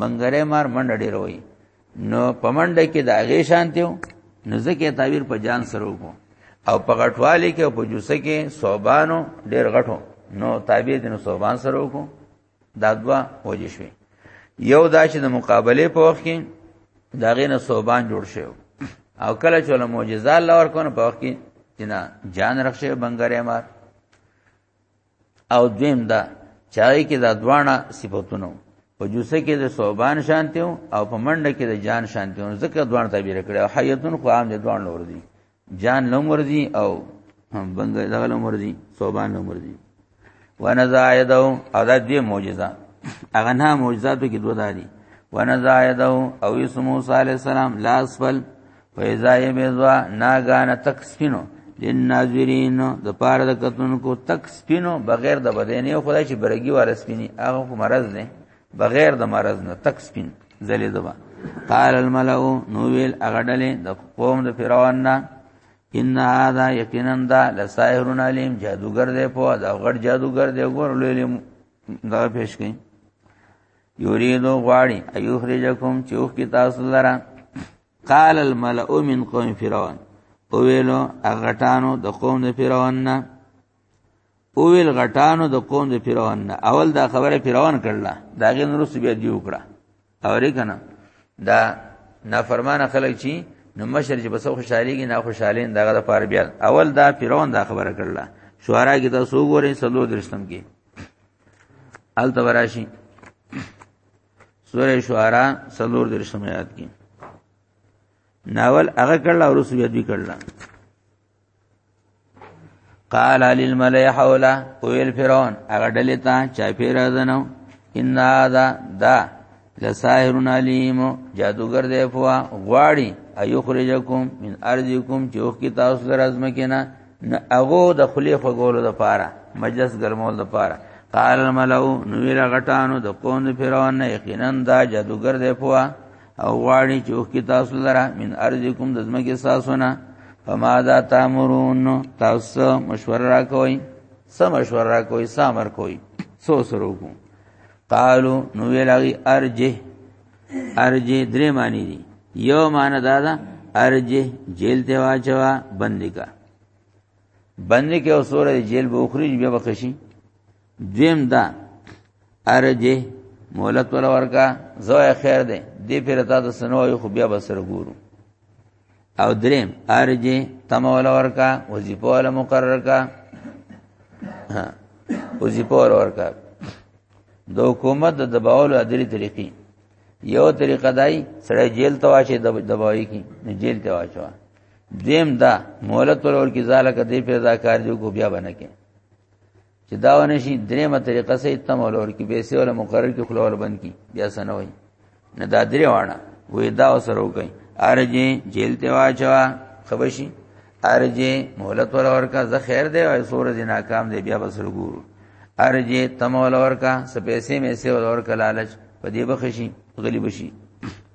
منګره مار منډه ډیر وای نو پمنډه کې د هغه شانتیو نو ځکه تعبیر په جان سره وکړو او په غټوالي کې او په جوسه کې صوبانو ډیر غټو نو تعبیر دینو صوبان سره وکړو دا دوا وجه شوي یو دا چې د مقابله په وخت کې دا غینه صوبان جوړ شي او کله چې له معجزات لور کونه په وخت کې جنا جان رخصه بنګره مار او دویم دا چای کې دا دواړه صفاتونه په جوسه کې د صوبان شانتیو او په منډه کې د جان شانتیو ځکه دواړه تعبیر کړي او حیاتون خو عام دي دواړه نور دي جان نو مر دي او بنګ دغه نو مر دي صوبان نو مر دي ونزایدو او دا دې معجزه هغه نه معجزاتو کې دوه داري ونزایدو او یوسف موسی علی السلام لاس فل فیضا یې بیضا ناګانه تک سپینو لناظرین د پاره د کتونکو تک سپینو بغیر د بدنې خدای چې برګي واره سپینی هغه کو مرز نه بغیر د مرز نه تک سپین زلې دبا قال الملأ نو ویل هغه ډلې د قوم د فرعون نه ان هذا یقینا دا لسائر علیم جادوګر دی په دا غړ جادوګر دی ګور لولې دا پیش کړي یریدو غواړي ایو خرجکم چوخ کی تاسو لره قال الملأ من قوم فرعون او ویلو غټانو د قوم د فرعون نه او ویل غټانو د قوم د فرعون نه اول دا خبره فرعون کړل دا غي نور څه بیا دیو کړه اورې کنه دا نافرمانه خلک چی نو مشر چې بسو خوشحاليږي نه خوشحالین دغه د پاره بیا اول دا فرعون دا خبره کړل شعرا کې تاسو وګورئ سلو درشتم کې ال تبراشی سورې شعرا سلور در شمیات کی ناول هغه کړل او رسو یاد وکړل قال للملئ حوله ويل فرعون هغه ډلې ته چا پیرا دنو ان دا دا لساحر علیم جادوګر دی فوا غواړي ايخرجکم من ارضکم چوک کی تاسو لرزم کینا نه هغه د خلی خوګولو د پاره مجلس ګرمول د پاره قال الملو نو ویل غټانو د قوم فرعون نه یقینا دا جادوګر دی پوا او واړي چوک کی تاسو لرا من ارزکم د زمکه ساسونه فما ذا تامرون تاسو مشوره را کوي سم مشوره را کوي سامر کوي سو سرو کو قالو نو ویل ارجه ارجه درې معنی دي یو معنی دا ده ارجه جیل ته واچوا بندي کا بندي کې او سورې جیل به اخرج بیا بخشي دیم دا ارجه مولت ولا ورکا زو خیر ده دې پیر تا د سنو یو خو بیا بسر ګورو او دریم ارجه تم ولا ورکا وظیفه ولا مقرر کا ها وظیفه ولا ورکا د حکومت د دباولو ادري طریقې یو طریقه دای سړی جیل ته واچي دباوي کی نه جیل ته واچو دیم دا مولت ور کی زاله کدی پیدا کار جو کو بیا بنه کې چې دا ونه شي درې مه طریقه سي تم ولور کې به سي ولا مقرر کې خلور بند کی بیا سنوي نه دا درې واړه وې دا وسره وکي ارجه جیل ته واچوا خبشي ارجه مهلت ولور کا زه خیر دی او سور دي ناکام دی بیا بسر ګورو ارجه تم ولور کا سپېسې مې سي ولور کا لالچ په دې بخشي غلی بشي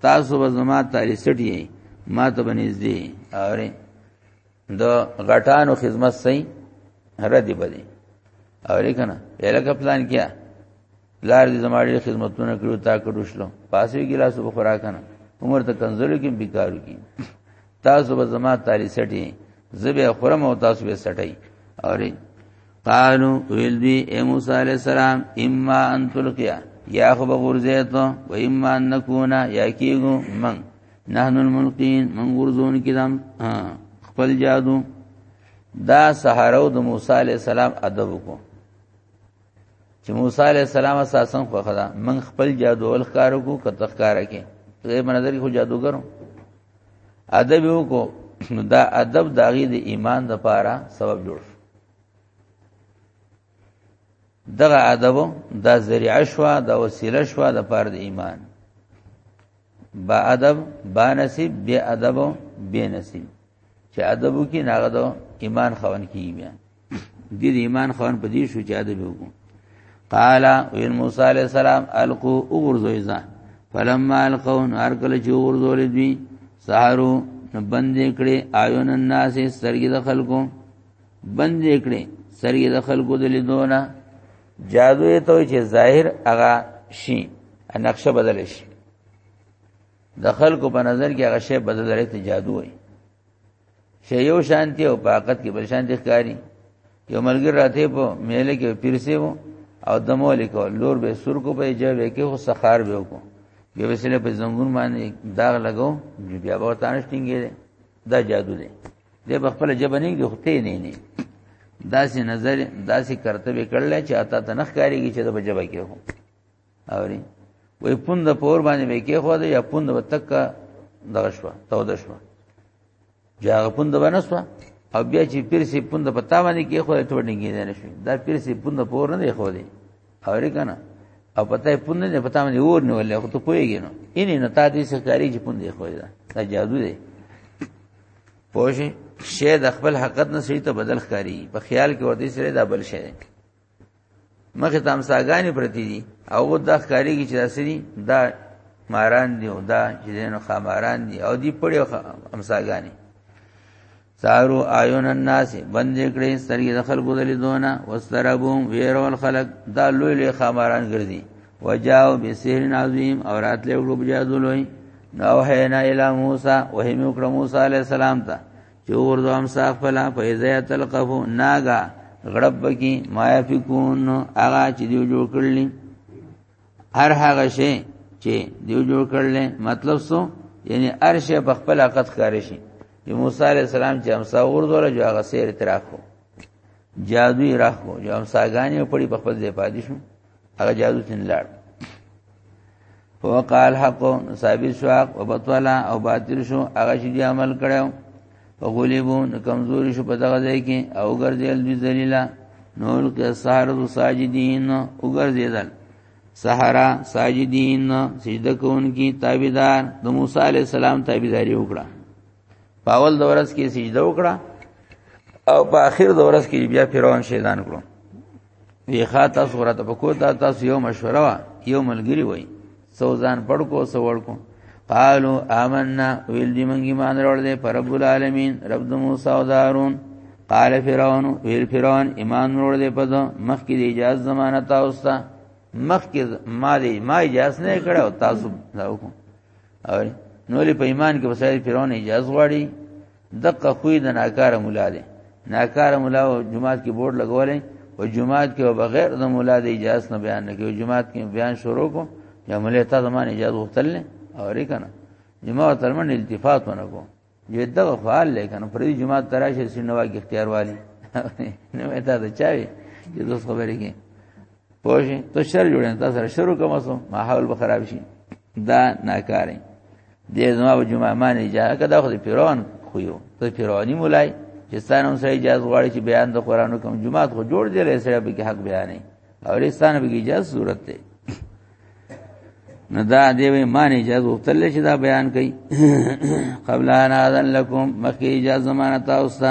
تاسو به زما تالی سټی ما ته بنزدي اوري د غټانو خدمت سي ردی بدی اوري کنه الکه پلان کیا لار دې زما ډېر خدمتونه کړو تا کړو شلو پاسې ګلاس په خورا کنه عمر ته کنزلو کې بیکارو کې تاسو به زما تالی سټی زبې خورم او تاسو به سټی اوري قالو ویل دی اے موسی علیہ السلام اما ان تلقیا یا خو بغورزیتو و اما ان نکونا یا کیگو من نحن الملقین من غورزون کدام خپل جادو دا سهارو د موسی علی السلام ادب کو چې موسی علی السلام اساسا خو خدا من خپل جادو ول کارو کو کتخ کار کې غیر منظر خو جادوګرو ادب وکړو نو دا ادب د هغه د ایمان د پاره سبب جوړ شو دغه ادب دا ذریعہ شو دا وسیله شو د پاره د ایمان با ادب با نصیب بی ادب بی نصیب چې ادب کې ناغه د ایمان خون کیږي دې د ایمان خوان په دې شو چې ادب وکړو قال وین موسی علی السلام القو اغرزو ځا فلما القون هر کله چې اغرزول دوی سحرو بند کړي آیون الناس سترګې د خلکو بند کړي سترګې د خلکو د لیدونه جادو ته چې ظاهر هغه شي نقشه بدل شي د خلکو په نظر کې هغه شی بدل لري ته جادو وي شی یو شانتی او پاکت کې بل شانتی ښکاری یو ملګری راته په میله کې پیرسي وو او دمو لیکو لور به سر کو په جواب کې خو سخار به وکړو بیا وسله په زنګون باندې داغ لګاو بیا به تانش ټینګې دا جادو دی د خپل جبنې کې خته نه نه داسې نظر داسې کرتبه کړل چې اتا تنخ کاریږي چې د بجبا کې هو اوري وې پوند پور باندې مې کې خو دې یا پوند وتک دغه شو تو د شو جاغه پوند ونسوا او بیا چې پیر سي پوند پتا باندې کې خو ته وډنګ نه شي دا پیر سي پوند پور نه دی خو دې اوري کنه او پتا پوند نه پتا باندې ور نه ولې خو ته پويږي نو اني نه تا دې سکاري چې پوند خو دا دا جادو دی پوه شي د خپل حقیقت نه سړي ته بدل ښکاری په خیال کې ورته سره دا بل شي مخه تام ساګانی پرتی دي او د ښکاریږي چې داسري دا ماران دی او دا چې دینو خاماران دی او دی پړې امساګانی سارو آیون الناس بند کړي سترګې د خلکو دلی دونه واستربوم ويرول خلق دا لوی لوی خاماران ګرځي وجاو بسحر عظیم او رات له وګړو بجادو لوی نو هینا الی موسی وهم وکړه موسی علی السلام ته چې وردوم صاحب فلا فیزا تلقف ناغا غړب بکی ما یفکون هغه چې دیو جوړ کړل هر هغه شی چې دیو جوړ کړل مطلب سو یعنی هر شی په خپل حقیقت کار شي چې موسی علی السلام چې امسا وردول جو هغه سیر تراخو جادوی راخو جو امساګانی په خپل ځای پاتې شو هغه جادو تن لاړ فوقال حق ثابت شو او بطلا او باطل شو هغه شی دی عمل کړو فغلبو نو کمزوري شو په دغه ځای کې او ګرځیل دوی ذلیلا نور که سحر او ساجدین او ګرځیدل سحرا ساجدین سجده کوونکی تابعدار د موسی علی السلام تابعداري وکړه پاول دورس کې سجده وکړه او په اخر دورس کې بیا فرعون شیطان کړو وی خا تاسو ورته په کو دا تاسو یو مشوره وا یو ملګری وای سو ځان پړ کو سو وړ کو قالو آمنا ویل دی منګی مان وروړ دی پر رب العالمین رب د موسی او دارون قال فرعون ویل فرعون ایمان وروړ دی په مخ کې اجازه زمانه تاسو ته مخ کې ما دی ما اجازه نه کړو تاسو دا وکړو نو له په ایمان کې وسایل فرعون اجازه غواړي دغه خوې د ناکاره مولا دی ناکاره مولا او جماعت کې بورډ لګولې او جماعت کې بغیر د مولا د اجازه نه بیان نه کوي جماعت کې بیان شروع کو یا مولې ته زمانه اجازه وختل نه او ری کنه جماعت ترمن التفات ونه کو یو دغه فعال لیکنه پر دې جماعت تراشه سینوا کې اختیار والی نو ته دا چاوي چې دوست خبرې کې پوه ته شر جوړې تاسو سره شروع کوم اوس ماحول به خراب شي دا ناکارې دې زما په جمعه باندې اجازه کړه خو پیران خو یو ته پیرانی مولای چې ستانه هم سره اجازه غواړي چې بیان د قران کوم جمعه خو جوړ دی لري سره به کې حق بیانې او لستانه به اجازه ضرورت دی نو دا دی وی مان اجازه وتل چې دا بیان کړي قبل ان اذن لكم مخکې اجازه زمانه تاسو ته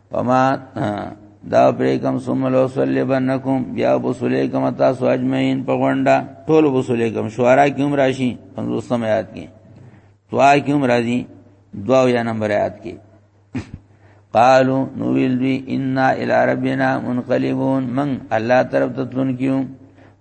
وما دا پریکم ثم لو صلیبنکم بیا بسلیکم تاسو اجمعین په غونډه ټول بسلیکم شعرا کیوم راشي 50 آیات کې دعا کیوم راځي دعا یا نمبر آیات کې قالو نو ویل دوی ان الی ربنا منقلبون من الله طرف ته تلون کیو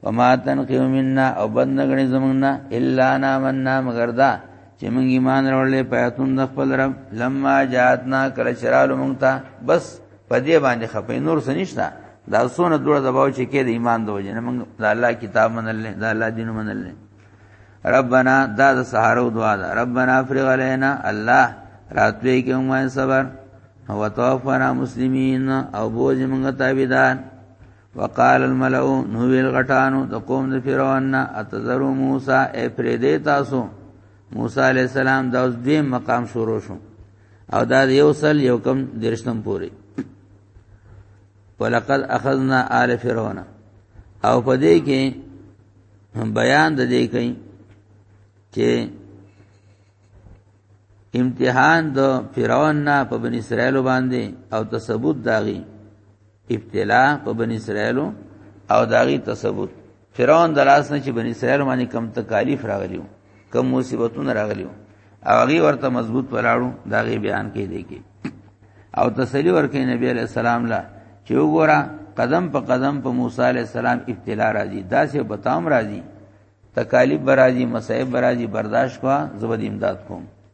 وما تنقیو منا او بد نګنی زمنا الا نا مننا مگر دا چې موږ ایمان راوړلې پیاتون د خپل رب لما جاتنا کله چرالو موږ ته بس په دې باندې خپې نور څه نشته دا سونه دوړه دباو چې کې د ایمان د وجه نه موږ د الله کتاب منل د الله دین منل ربنا دا د سهارو دعا ده ربنا افرغ علينا الله راتوي کې موږ صبر او توفنا مسلمین او بوج موږ تابعدار وقال الملأ نو ویل غټانو د قوم د فرعون نه اتذرو موسی ای پرېدې تاسو موسی علی السلام دا اوس دې مقام شروع شو او دا یو سل یو کم درشتم پوری ولقد اخذنا آل فرعون او پدې کې بیان د دې کوي چې امتحان د فرعون نه په بنی اسرائیل باندې او تثبوت داغي ابتلا په بنی اسرائیل او داغي تصور فرعون دراس نه چې بنی اسرائیل باندې کم تکالیف راغلیو کم مصیبتونه راغلیو او هغه ورته مضبوط ولاړو داغي بیان کې دی کې او تسلی ورکې نبی علی السلام لا چې وګوره قدم په قدم په موسی علی السلام ابتلا راځي دا سه بتام راځي تکالیف برازي مصائب برازي برداشت کوا زبد امداد کوم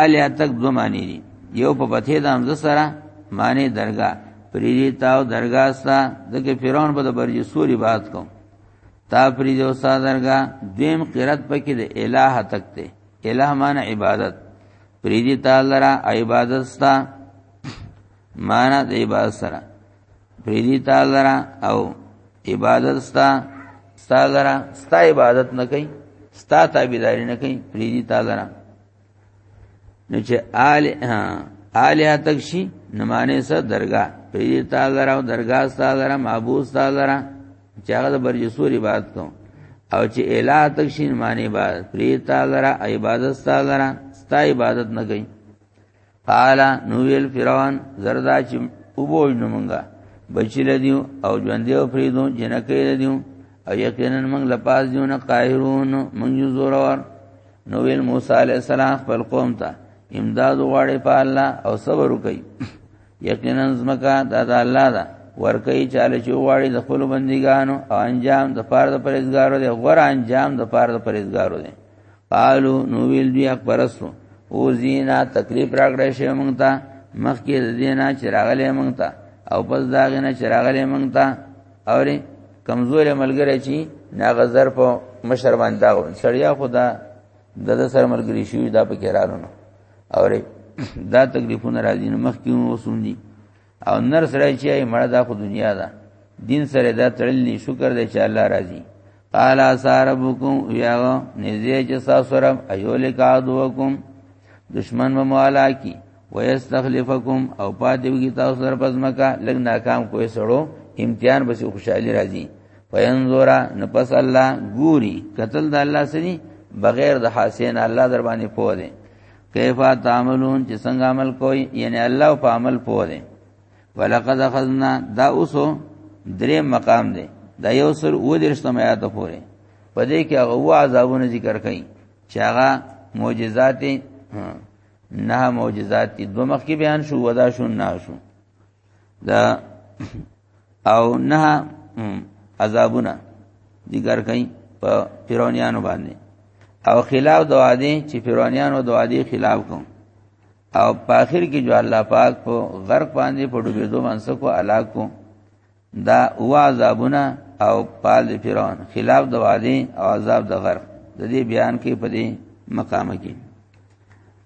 آلیا تک دو معنی دی یو په پته د حمزه سره معنی درگاه پریدی تاو درگاه ستا دکه فیرون په د برج سوری بات کو تا پریدی او ستا درگاه دویم قرت پکې د الہ تک ته الہ معنی عبادت پریدی تعالی را عبادت ستا معنی د عبادت سره پریدی تعالی را او عبادت ستا ستا لرا ستا عبادت نه کوي ستا تابعداري نه کوي پریدي تعالی را نو چې آل ها آلیا تک شي نمانه سره درگاه پیر تعالی را درگاه تعالی را معبود تعالی را چې هغه د برجسور عبادت کوم او چې الہ تک شي نمانه عبادت پیر تعالی را عبادت تعالی را ستا عبادت نه کوي قال نو ویل فرعون زردا چې وبوج نو مونږه بچی لدیو او ژوند دیو فریدو جنکې لدیو او یقینا مونږ لپاس دیو نه قاهرون مونږ یو زور ور نو ویل موسی علی السلام خپل قوم ته امداد غواړي په الله او صبر وکي یقینا زمکا دا د الله دا ورکي چاله چې غواړي د خپل بندګانو او انجام د پاره د پرېزګارو دی غوړ انجام د پاره د پرېزګارو دی قالو نو ویل دوی اکبرسو او زینا تکلیف راکړې شی مونږ ته مخکې زینا چې راغلې مونږ ته او پس دا غنه چې راغلې مونږ ته اوري کمزور ملګری چی ناغه زر په مشر باندې دا سړیا خدا د د سر ملګری شوی دا په کېرالو نو اوري دا تکلیفونه راځي نو مخکې وسوندي او نر سره چې ای مړه دا خو دنیا ده دین سره دا تړلې شکر دې چې الله راضي قال اساربکم یا نزیه چې تاسو رب ایول کادوکم دشمن و موالا کی ويستخلفکم او پاتیو کی تاسو سره پزماکا لګ ناکام کوی سړو امتحان بس خوشحالي راځي فینظرا نفس الله ګوري قتل د الله سني بغیر د حسین الله در باندې پوه دی کیف تعملون چې څنګه عمل کوي یعنی الله په عمل پوه دی ولقد اخذنا دا اوسو درې مقام دی دا یو سر و درشتم آیات پورې پدې کې هغه و عذابونه ذکر کړي چې هغه معجزات نه معجزات دي دوه مخ کې بیان شو ودا شو نه شو دا او نه عذابونه ذکر کړي په پیرونیانو باندې او خلاف د وعده چې پیرونیانو د وعده خلاف کوم او په اخر کې جو الله پاک په غرق باندې په ډوبېدو باندې کو هلاک کو دا او عذابونه او پال پیرون خلاف د وعده او عذاب د غرق د دې بیان کې په دې مقام کې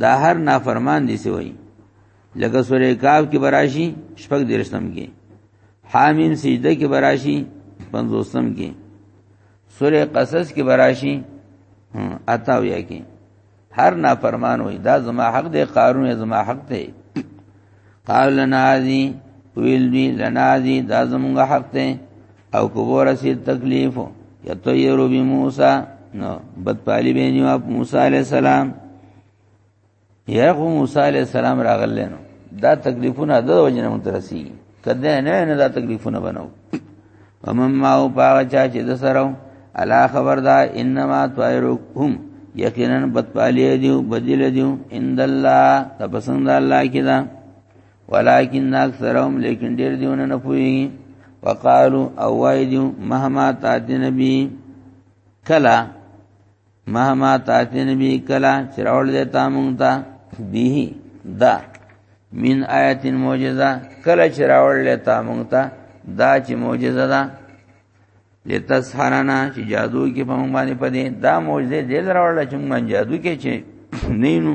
دا هر نافرمان دي سی وای لکه سورې کاف کې براشي شپږ درشتم کې حامیم سجده کې براشي پنځوستم کې سورې قصص کې براشي اتاویا کې هر نافرمان وای دا زما حق دی قارون زما حق دی قال لنا ذی ویل دی لنا ذی دا زمونږ حق دی او کوور اسی تکلیف یطیرو بی موسی نو بدپالی بینیو اپ موسی علیہ السلام یا خو موسی علیہ السلام راغلی نو دا تکلیفونه د وجنه مترسی کده نه نه دا تکلیفونه بنو ومن ما او پاغه چا چې د سره الا خبر دا انما طائرکم یقینا بدپالی دیو بدل دیو اند الله تبسند الله کدا ولكن اکثرهم لیکن ډیر دیونه نه پوي وقالو او وای دیو مهما تات نبی کلا مهما تات نبی کلا چرول دیتا مونږ ته به دا من آیت معجزه کلا چرول دیتا مونږ ته دا چې معجزه ده لتسحرنا چې جادو کې په مونږ باندې پدې دا معجزه دل راول چې مونږ جادو کې چې نینو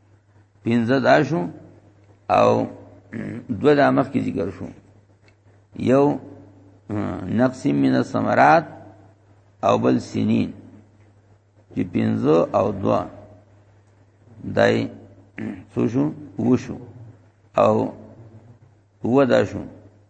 پنځه دا شو او دو دا مخ کی ذکر شو یو نقص من الثمرات او بل سنین چې پنځه او دو دای څو شو وشو او هو دا شو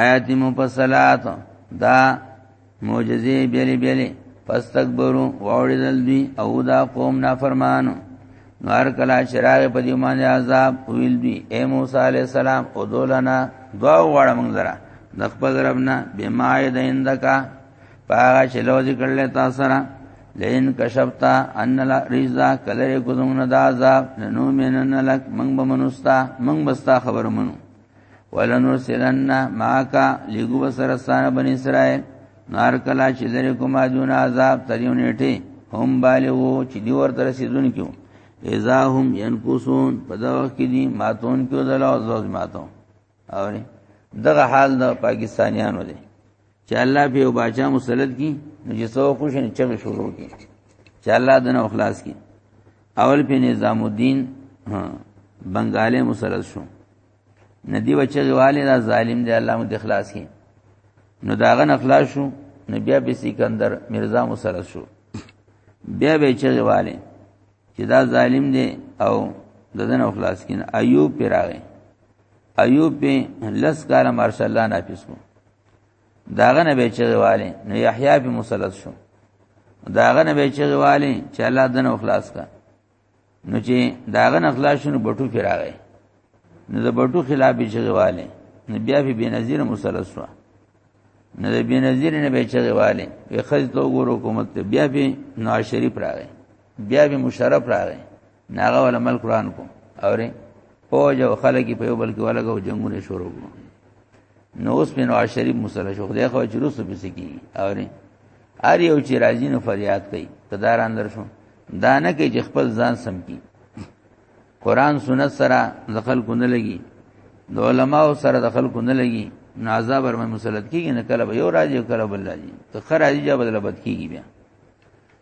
آیات مفصلات دا معجزې بیلې بیلې پس تکبرو واوړیدل دوی او دا قوم نافرمانو نار کلا شراغ په دې باندې عذاب ویل دوی اے موسی علی السلام او دولنا دعا وړه موږ درا د خپل ربنا بما یدندکا پاغه چلو ذکر له تاسو سره لئن کشفتا ان لا رزا کلره کوزمون دا عذاب نو مینن لک من بمنستا من بستا خبر منو ولنرسلن ماکا لګو وسره سانه بنی اسرائیل نار کلا چې لري کوم دون عذاب تریو نیټه هم بالغو چې دی ورته رسیدون کیو اذا هم ينقصون په دا وخت کې دي ماتون کیو دلا او زوج ماتو اوري دغه حال د پاکستانیانو دی چې الله په یو باچا مسلط کی نو چې څو خوش نه چم شروع کی چې الله دنه اخلاص کی اول په نظام الدین بنگاله مسلط شو ندی وچغه والي دا ظالم دی الله مت اخلاص کی نو داغه اخلاص شو نو بیا به سکندر مرزا مسلط شو بیا به چغه والي چې دا ظالم دی او ددن اخلاص کین ایوب پیراغه ایوب په لس کاله مارشال الله نافذ کو داغه نه به چغواله نو یحیی به مسلط شو داغه نه به چغواله چې الله دنه خلاص کا نو چې داغه نه خلاص شنو بټو پیراغی نو د بټو خلاف به چغواله نو بیا به بنظیر مسلط شو نو د بنظیر نه به چغواله وی خځ تو ګورو حکومت بیا به نواز شریف راغی بیا به مشرف راغی ناغه ول ملک روان کو اوري فوج او خلک په یو بل کې ولګو جنگونه شروع کو نو اوس په نواز شریف مسله شو خدای خو جلوس په سکی اوري ار یو چې راځي نو فریاد کوي تدار اندر شو دانه کې چې خپل ځان سم کی قران سنت سره دخل کو نه لګي د علماء سره دخل کو نه لګي نو عذاب ورمه مسلط کیږي نه کله به یو راځي کله بل راځي ته خر راځي یا بدل بد کیږي بیا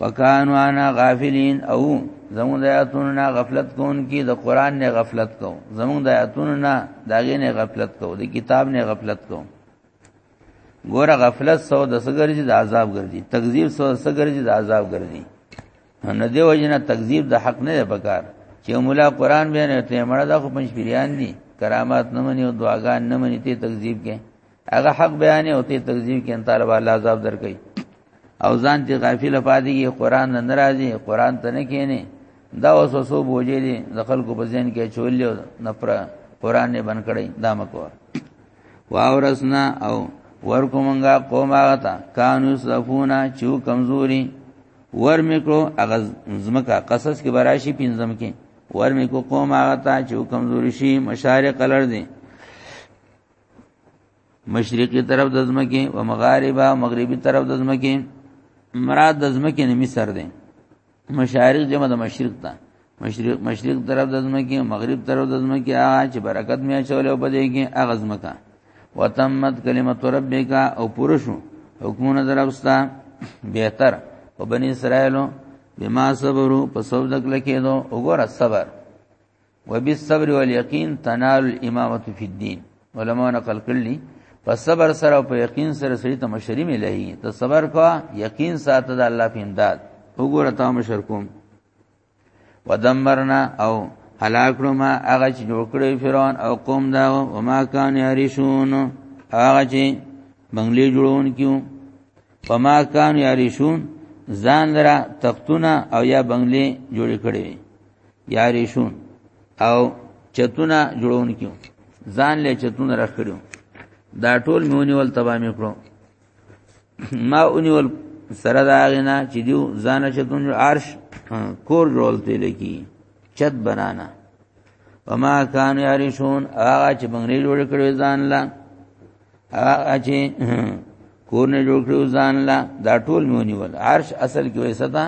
وکانو انا غافلین او زمون د آیاتونو نه غفلت کون کی د قران نه غفلت کو زمون د آیاتونو نه داغه نه غفلت کو د کتاب نه غفلت کو ګوره غفلت سو د سګرځي د عذاب ګرځي تکذیب سو د سګرځي د عذاب ګرځي نه دی وجنه تکذیب د حق نه پکار چې مولا قران بیان ته مړه د خو پنځ پیران دي کرامات نه مني او دعاګان نه مني ته تکذیب کې هغه حق بیان او ته تکذیب کې ان طالب الله عذاب درکې او ځان دې غافل پاتې کې قران نه ناراضي قران ته نه کېنه دا وسوسو بوجې دي د خلکو په ذهن کې چولې نه پر قران نه بن کړي دا مکو واورسنا او ورکو مونږه قوم هغه تا کانو صفونا چو کمزوري ور میکړو هغه زمکا قصص کې براشي پینځم کې ور میکو قوم هغه تا چو کمزوري شي مشارق لړ دي مشرقي طرف د زمکه او مغاربا مغربي طرف د زمکه مراد د زمکه نه مصر دی مشارق جمع د مشرق ته مشرق مشرق طرف د زمکه مغرب طرف د زمکه هغه چې برکت میا چول او بده کې هغه زمکه وتمت کلمت ربک او پرشو حکمونه درپستا بهتر او بنی اسرائیلو بما صبرو په سوزک لکې دو وګوره صبر وبالصبر واليقين تنال الامامه في الدين علماء نقل کړلی په صبر سره او په یقین سره سړی ته مشری ملایي ته صبر کا یقین ساته د الله په امداد وګوره تا مشر کوم ودمرنا او هلاکړو ما هغه چې جوړ کړی فرعون او قوم دا او ما کان یریشون هغه چې بنگلې جوړون کیو فما کان یاریشون ځان لرا تختونه او یا بنگلې جوړ کړي یاریشون او چتونه جوړون کیو ځان له چتونه راخړو دا ټول میونی ول تبا میکړو ما اونی ول سره دا غنا چې دیو ځان چتون عرش کور جوړول ته لکی چت بنانا وما کان یاریشون هغه چې بنگلې جوړ کړي ځان لرا هغه چې کور نه جوړ کړو ځان لا دا ټول مونی ول عرش اصل کې وستا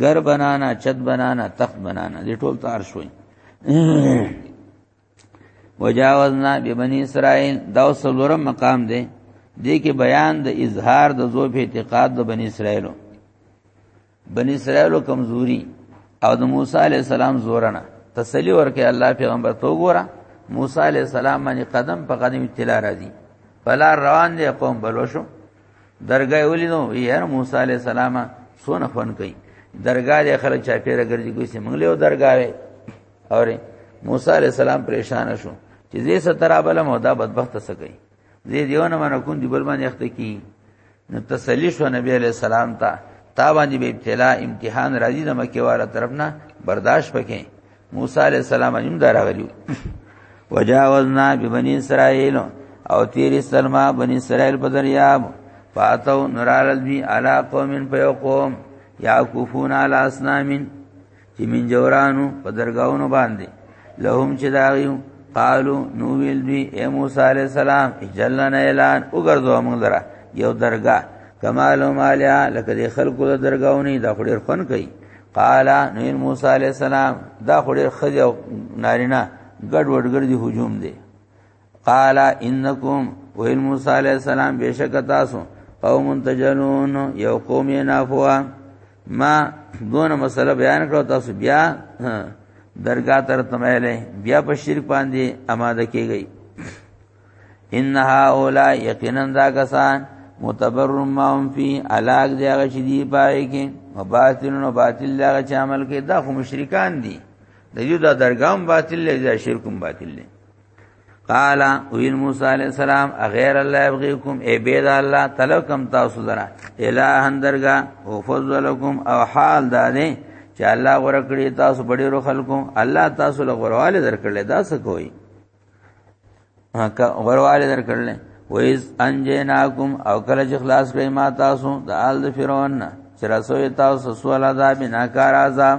ګر بنانا چت بنانا تخت بنانا دې ټول ته عرش وای وجاوزنا ببنی اسرائیل دا څلورم مقام دی دې کې بیان د اظهار د ذوب اعتقاد د بنی اسرائیلو بنی اسرائیل کمزوري او د موسی علی السلام زورنه تسلی ورکه الله پیغمبر تو ګوره موسی علی السلام باندې قدم په قدم اطلاع راځي پلا روان دي قوم بلوشو درګه ولینو یې موسی علی السلام سونه فون کوي درګه دې خلک چا پیره ګرځي کوي سي منګلې او درګه وي اور موسی علی السلام پریشان شو چې دې سترابل مودا بدبخت سګي زید یو نه منه کون دی بل باندې اخته کی نو تسلی شو نبی علیہ السلام ته تا باندې به ابتلا امتحان راځي د مکه والا طرف نه برداشت پکې موسی علیہ السلام هم دراغلیو وجاوزنا ببنی اسرائیل او تیر سلمہ بنی اسرائیل په دریاب فاتو نرال دوی علا قومن په یو قوم یا کوفون علا اسنامن چې من جورانو په درگاونو باندې لهم چې داغیو قالو نو ویل دوی اے موسی علیہ السلام اجلنا اعلان وګرځو موږ لره یو درگاه کمال مالیا لکه د خلکو د درگاونی دا خډیر خون کوي قال نو موسی علیہ السلام دا خډیر خځه نارینا ګډ وډګر دی هجوم دی قال انکم ویل موسی علیہ السلام بشک تاسو قوم تجلون یو قوم نافوا ما دون مسله بیان کړو تاسو بیا درگاہ تر تمایله بیا په شرک باندې آماده کیږئ ان هؤلاء یقینا دا کسان متبر ما هم فی علاق دی هغه چې دی پای کې او باطل نو باطل هغه چې عمل کې دا خو مشرکان دي د دې دا درګام باطل دی دا شرکم باطل دی قال ویل موسی علیہ السلام غیر الله یبغیکم ای بيد الله تلکم تاسو درا الہ درگا او فضلکم او حال دانه چې الله غره کړی تاسو بډې رو خلکو الله تاسو له غرواله درکړل دا څه کوي هغه غرواله درکړل ویز انجیناکم او کله چې خلاص کړی ما تاسو د آل فرعون چې رسوي تاسو سوال عذاب ناکار عذاب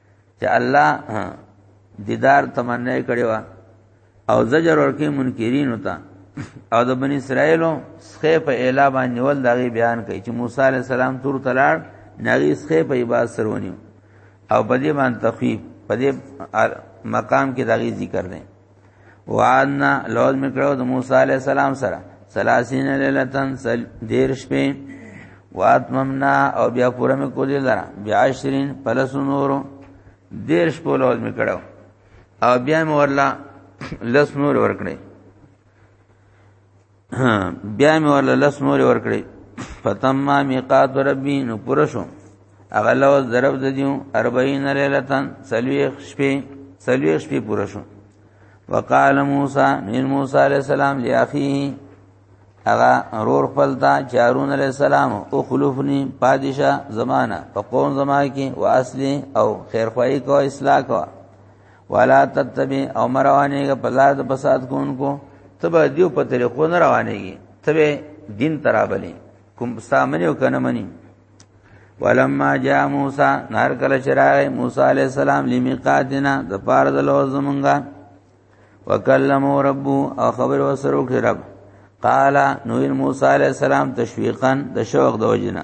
چې الله دیدار تمنا کړې و او زجر ورکې منکرین وتا او د بنی اسرائیلو سخه په اعلا باندې ول دغه بیان کوي چې موسی علی السلام تور تلاړ نغی سخه په عبادت سرونی او په دې باندې تخفیف په دې مقام کې دغه ذکر نه وعدنا لوز مکړو د موسی علی السلام سره 30 ليلتن دیر شپې واتممنا او بیا پوره مې کو دي لرا بیا شرین پلس نورو دیر شپو لوز مکړو او بیا مې ورلا لس نور ورکړي بیا مې ورله لس نور ورکړي فتم ما میقات ربی نو پوره شو هغه لوز ضرب د دیو 40 لیلتن سلویخ شپې سلویخ شپې پوره شو وقال موسی نین موسی علی السلام لاخی هغه رور خپل تا چارون علی السلام او خلفنی پادشاه زمانہ په قوم زما کې واسلی او خیرخواهی کو اصلاح کو ولا تتبع او مروانېګه په لار د فساد کوونکو تبه دیو په طریقو نه روانېږي تبه دین ترابلې کوم سامنے او کنه منی ولما جاء موسی نار کله چراغ موسی علی السلام لمیقاتنا د پار د لوز زمونږه وکلمو رب او خبر وسرو کې رب قال نو موسی علی السلام تشویقا د شوق د وجنا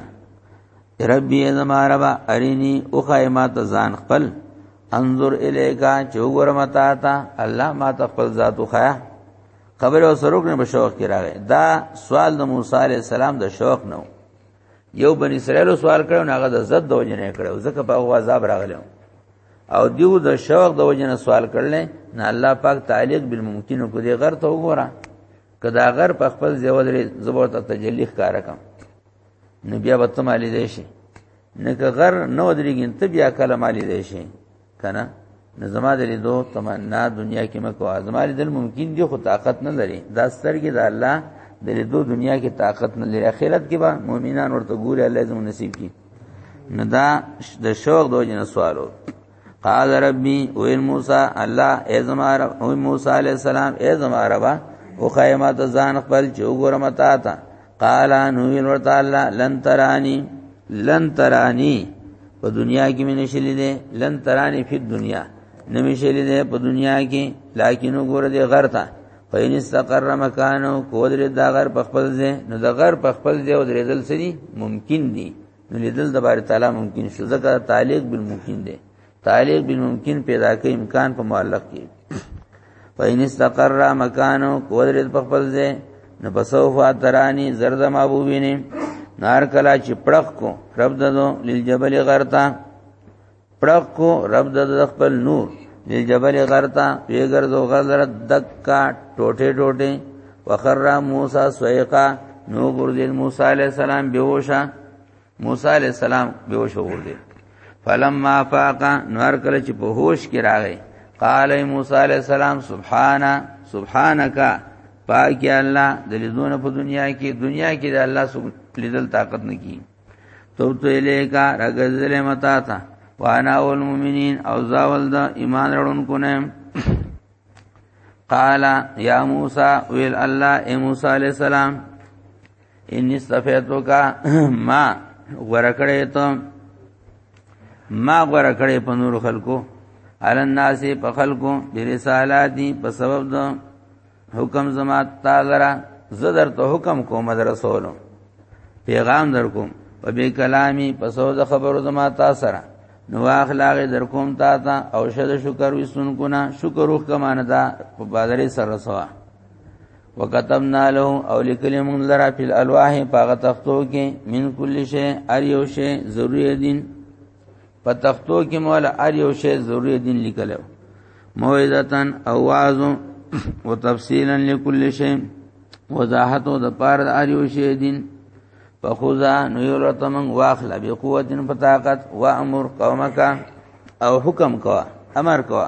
ربی زما ربا ارینی او خایمات ځان خپل انظر الیکا چوغور متا تا الله ما تخپل ذات خیا خبر او سرک نه بشوق کی راغی دا سوال د موسی علی السلام د شوق نو یو بن اسرائیل سوال کړو نه هغه د زد د وجنه کړو ځکه په هغه عذاب راغلی او دیو د شوق د وجنه سوال کړل نه الله پاک تعلق بالممکن کو دی غر ته وګوره کدا غر په خپل زیو درې زبر ته تجلی ښکارا کم نو بیا به ته مالی دی شي نه که غر نه ودرېږي ته بیا کله مالی دی شي که نه نو زما د لیدو تمنا دنیا کې مه کوه زما لیدل ممکن دي خو طاقت نه لري دا سترګې د الله د لیدو دنیا کې طاقت نه لري آخرت کې به مؤمنان ورته ګوري الله زموږ نصیب کړي نو دا د شوق د وجې نه سوالو قال ربي او موسی الله ای زما رب او موسی علی السلام ای زما رب او خیمه ته ځان خپل چې وګورم تا ته قال نو ویل ورته الله لن ترانی لن ترانی په دنیا کې مې نشلې دي لن ترانی په دنیا نه مې شلې دي په دنیا کې لکه نو ګور دي غر ته فین استقر مکانو کو درې دا غر په خپل ځای نو دا غر په خپل ځای او درېدل سړي ممکن دي نو لیدل د باری تعالی ممکن شو ځکه تعلق بالممکن دی تعلق بالممکن پیدا کوي امکان په معلق کې وین استقر مکانو کودرت په خپل ځای نو بسوفا ترانی زرد ما بو ویني نار کلا چې پړق کو رب ددو للجبل غرتا پړق کو رب د خپل نور دل جبل غرتا پیګر دو غر لره دکا ټوټه ټوټه وخر موسی سویقا نو ګرځل موسی علی السلام بیوشا موسی علی السلام بیوشو ورده فلما فاق نور کله چې په هوش کې راغی قال موسی علی السلام سبحانا سبحانك پاک الله د لیدونه په دنیا کې دنیا کې د الله سو لیدل طاقت نه کی تو تو الیکا رغزل متا تا وانا والمؤمنین او زاول دا ایمان رړونکو نه قال یا موسی ویل الله ای موسی علی السلام ان استفیتو کا ما ورکړې ته ما ورکړې په نور خلکو علن ناس په خلکو برسالات په سبب د حکم زما تعالی زه درته حکم کوم در رسول پیغام در کوم په بی کلامی په سوز خبرو زما تا سره نو اخلاق در کوم تا تا او شد شکر وسن کو نه شکر وک کمانه دا په بازارې سره سوا وکتبنا له او لکلم لرا فی الالواح پاغه تختو کې من کل شی ار یو شی ضروری دین په تختو کې مول ار یو شی ضروری دین لیکلو موعظتن اواز او تفصیلا لكل شی وضاحت او د پار د ار یو شی دین په خوزا نو یو رته من واخله به قوت په طاقت و امر قومک او حکم کوا امر کوا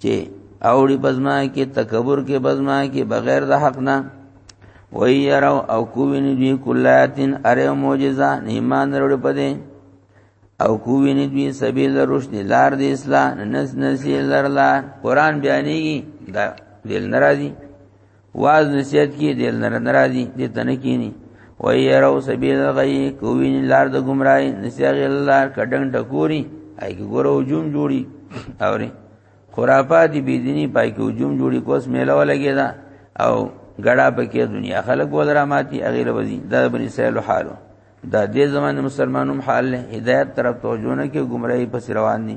چې اوړي بزما کې تکبر کې بزما کې بغیر د حق نه وای یرو او کوین دی کلاتن اره معجزہ ایمان وروړي پدې او کوین دی سبیل رشد لار دی اسلام نس نسی لرلا قران بیانېږي دا دل ناراضي واز نصیحت کې دل نر ناراضي دې تنه کینی و يرو سبیل غی کوین لار د گمراهی نصیحت الله کډنګ ټکوري اي ګورو جون جوړي اوري خرافات بی دینی پای کې هجوم جوړي کوس میله ولګی دا او ګړا پکې دنیا خلق ودراماتي اغیر وزي دا بني سهل حالو دا دې زمانه مسلمانانو حال له هدایت طرف توجه نه کې گمراهي پس روان دي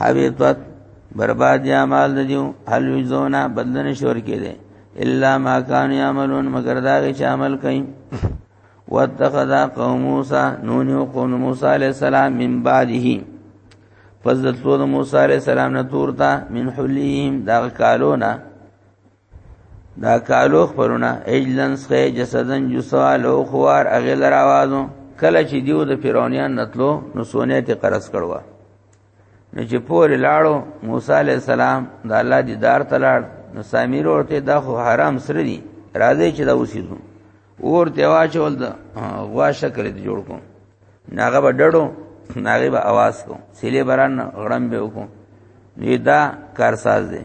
حبیطت برباد یا مال د دیو هل یزونا بدلنه شور کې دي الا ما کان یعملون مگر دا چې عمل کوي واتخذ قوم موسی نون یو قوم موسی علی السلام من بعده فضلتو د موسی علی السلام نه تورتا من حلیم دا کالونا دا کالو خبرونه اجلن سخه جسدن جسوال او خوار اغل راوازو کله چې دیو د فرعونیان نتلو نو سونه ته قرض کړوا نو چې پور لاړو موسی علی السلام د الله دی دار تلاړ نو سامیر ورته دا خو حرام سره دي راځي چې دا وسیدو اور ته واچول دا غوا شکل دې جوړ کو ناغه به ډړو ناغه به आवाज کو سیلې بران غړم به وکړو نو دا کارساز دی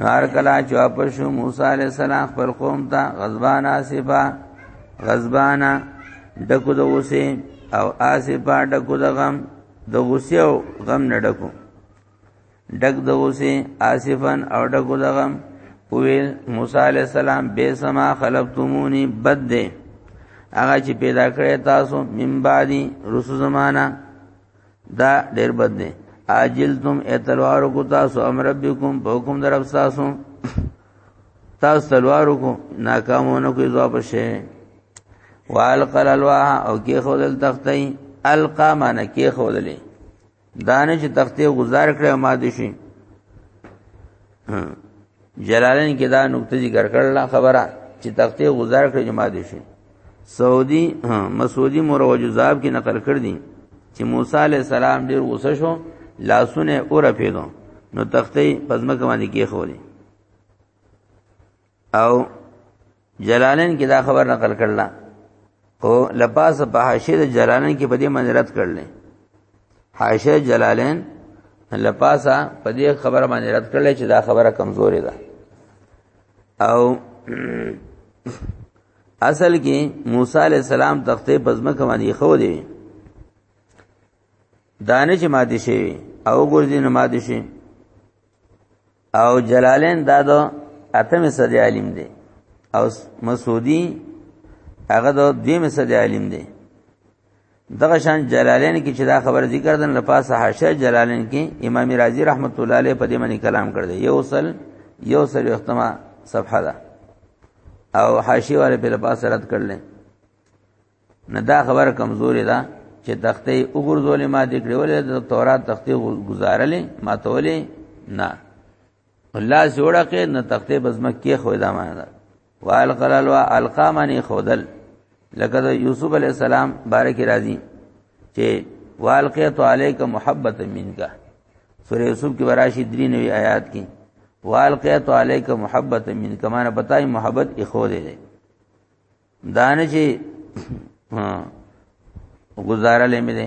نار کلا چې واپس شو موسی عليه السلام خپل قوم ته غضبان آسفا غضبانا ډکو د غصې او آسفا ډکو د غم د غصې او غم نه ډکو ډک د غصې آسفن او ډکو د غم ویل موسی عليه السلام به سما خلقتمونی بد دې هغه چې پیدا کړی تاسو من بعدي رسو زمانہ دا ډیر بد دی عاجل تم اتلوار کو تاسو امر ربکم په حکم در رب تاسو تاسو تلوار کو ناکامونه کوي ځواب شي والقل الواح او کې خودل تختای القا معنی کې خودلې دانه چې تختې گزار کړې ما دي شي جلالین کې دا نقطه ذکر کړل خبره چې تخته گزار کړ جما دي شي سعودي مسعودي مروج زاب کې نقل کړ دي چې موسی عليه السلام ډیر غوسه شو لاسونه اور پیدو نو تخته پزما کې باندې کې خوري او جلالین کې دا خبر نقل کړل او لباس په حاشیه د جلالین کې په دې باندې رد کړل حاشیه جلالین لپاسا په دې خبره باندې رد کړل چې دا خبره کمزوري ده او اصل کې موسی علی السلام تختې پزما کمانی خو دی دانه چې ماده شي او ګرځي نه ماده شي او جلالین دا د اتمه صدې عالم دی او مسعودی هغه د دیمه صدې عالم دی دغه شان جلالین کې چې دا خبر ذکر دن لپاسه حاشیه جلالین کې امام رازی رحمت الله علیه په دې باندې کلام کړ دی یو سل یو سل وختما صفحه ده او حاشیه والے په لپاسه رد کړل نه دا خبره کمزوري ده چې تختې وګرځولې ما دې کړې ولې د تورات تختې گزارلې ما تولې نه الله جوړه کې نه تختې بزمک کې خو دا معنی ده وال قلال وا القا معنی خودل لکه د یوسف علی السلام بارک راضی چې والقیت علیک محبت منک سورہ یوسف کې وراشي درې نوې آیات کې والقیت علیک محبت منک معنی بتای محبت اخو دې دانه چې گزاره لمه ده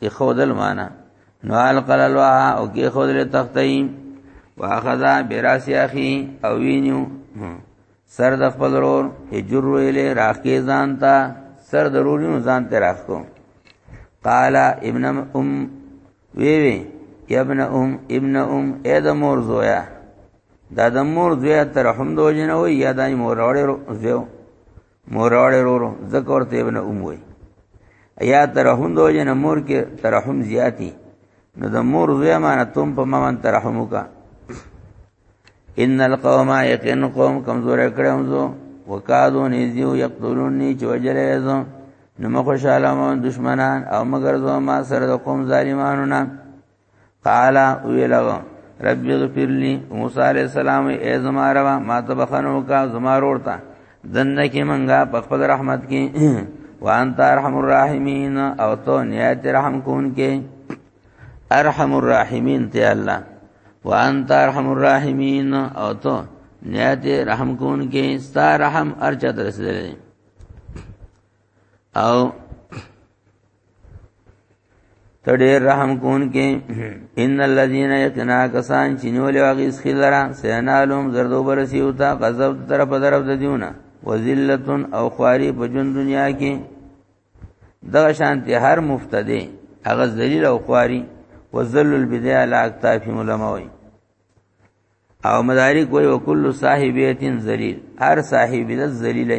کې خودل معنا نو القل الوا او کې خودل تختې واخذا براس اخي او وینیو سر د خپل ورور اجر ویلې راکې ځان تا سر ضروري ځان ته راخو قال ابن ام وی وی یا ابن ام ابن ام اې د مور زویا دا د مور زویا تر هم د وجنه وی یا دای مور اورې زو مور اورې ورو ذکر ته ابن ام وی یا تر هم د وجنه مور کې تر هم زیاتی نو د مور زویا معنی تم په ممن تر هم وکړه ان القوم یقین قوم کمزور کړم زو وکادو نزیو یقتلونی چې وجره زو نو مخشاله مون دشمنان او مگر زو ما سره د قوم ظالمانو نه قال ویلغه رب اغفر لی موسی علیہ السلام ای زما روا ما ته بخنو کا زما ورتا دنه کې منګه په خپل رحمت کې وانت ارحم الراحمین او تو نهایت رحم کون کې ارحم الراحمین ته الله وانت ارحم الراحمین او ته نیت رحم کون کې ستا رحم ارچا ترسل او تډې رحم کون کې ان الذين يقنا کسان چینول واغی اس خلرا سینالم زردو برسی ہوتا غضب طرف طرف د دیونه وذلتن او خواری په جون دنیا کې دغه شانتي هر مفتدی هغه ذلیل او خواري وذل البدع لا اکتاف علماء وي او مدارک وي وکل صاحبیتین ذلیل هر صاحب بدعت ذلیل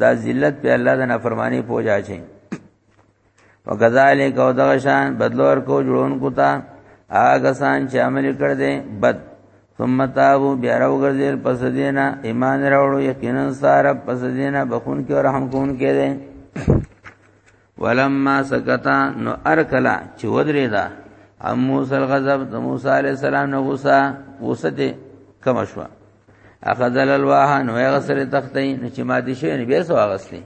دا ذلت په الله د نافرمانی پوجا چي وکذالک او دغه شان بدلور کو جوړون کو تا هغه سان چې عمل کړ دې بد ثم تابو بیا راو ګرځیل پس دینا ایمان راوړو یقینا ساره پس دینا بخون کې او رحم کون کې ده ولما سکتا نو ارکلا چې ودرې دا ام موسی الغضب د موسی علی السلام نو غوسه غوسه دې کم شو اخذل الواح نو یې غسر تختې نو چې ما دې شي بیا سو غسلې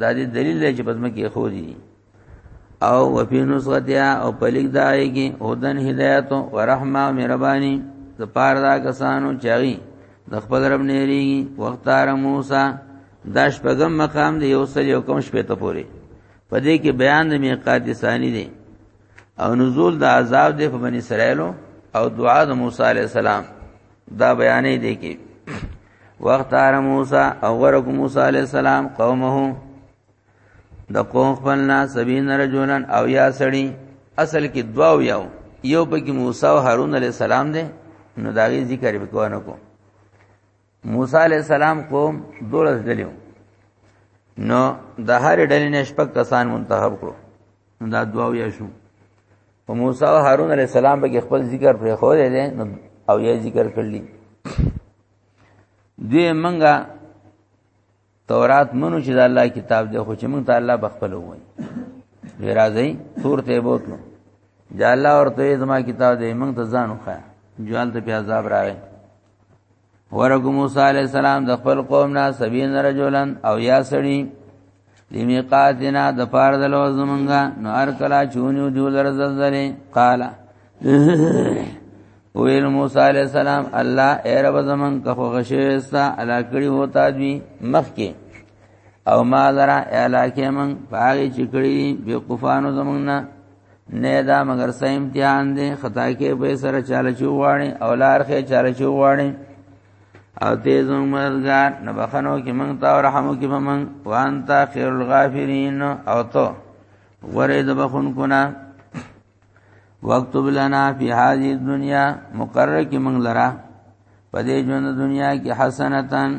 دا دې دلیل دی چې پدمه کې خو دي او وفي نسختیا او پلیک دای کې هودن هدایت او رحمه او مهرباني د پار دا کسانو چاغي د خپل رب نېری وختار موسی داش پغم مقام دی یو سل یو کوم شپه ته پوری پدې کې بیان د میقات ثانی دی او نزول د عذاب دی په بنی اسرائیلو او دعا د موسی علی السلام دا بیانې دی کې وخت ار موسی او ورک موسی علی السلام قومه د قوم خپلنا سبین رجولن او یا سړی اصل کې دوا یو یو پکې موسی او هارون علی السلام دی نو داغي ذکر وکونه کو موسی علی السلام قوم دولس دلیو نو د هر ډلې نشپک کسان منتخب کړو دا دعا ویا شو په موسی او هارون علی السلام به خپل ذکر پر خو دې نو او یې ذکر کړلی دوی منګه تورات منو چې د الله کتاب دی خو چې موږ ته الله بخپل وای وی راځي تور ته بوتلو جا الله ورته زما کتاب دی موږ ته ځان وخا جوال ته بیا عذاب راغی ورګو موسی علی السلام د خپل قوم نه سبین رجلن او یا سړی لمیقاتنا د پار د لوز زمونږه نو هر کلا چونیو دیو لر زلزله قال ویل موسی علی السلام الله ای رب زمون که خو غشیستا علا کړي وتا دی مخ کې او ما درا علاکه من پاغي چکړي بي قفانو زمونږه نه دا مگر سه امتحان دی خطا کې به سره چاله چوغاړي او لار کې چاله چوغاړي او تیز مرګار نه بخنو کې مونږ تا رحم کې مونږ وانت خیر الغافرین او تو غره د بخون کنا وقتب لنا فی هذه الدنيا مقرر کې مونږ لرا پدې ژوند دنیا کې حسنتن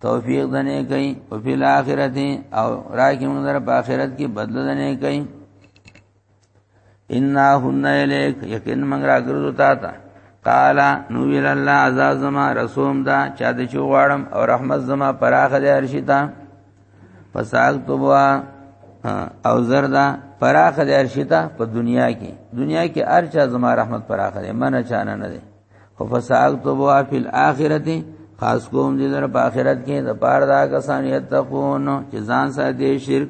توفیق دنه کوي او په الاخرت او راکې موږ در په اخرت کې بدل دنه کوي ان هن الیک یقین موږ راګرځو تا ته قال نو ویل الله عزاز زما رسوم دا چا د چو غړم او رحمت زما پراخه دې ارشیتا پساګ توبا او زردا پراخه دې ارشیتا په دنیا کې دنیا کې ارچا زما رحمت پراخه دې من چانه نه دې او فساکتبوا فی الاخرته خاص کوم دې در په آخرت کې د پار دا کسان یتقون چې ځان ساتي شرک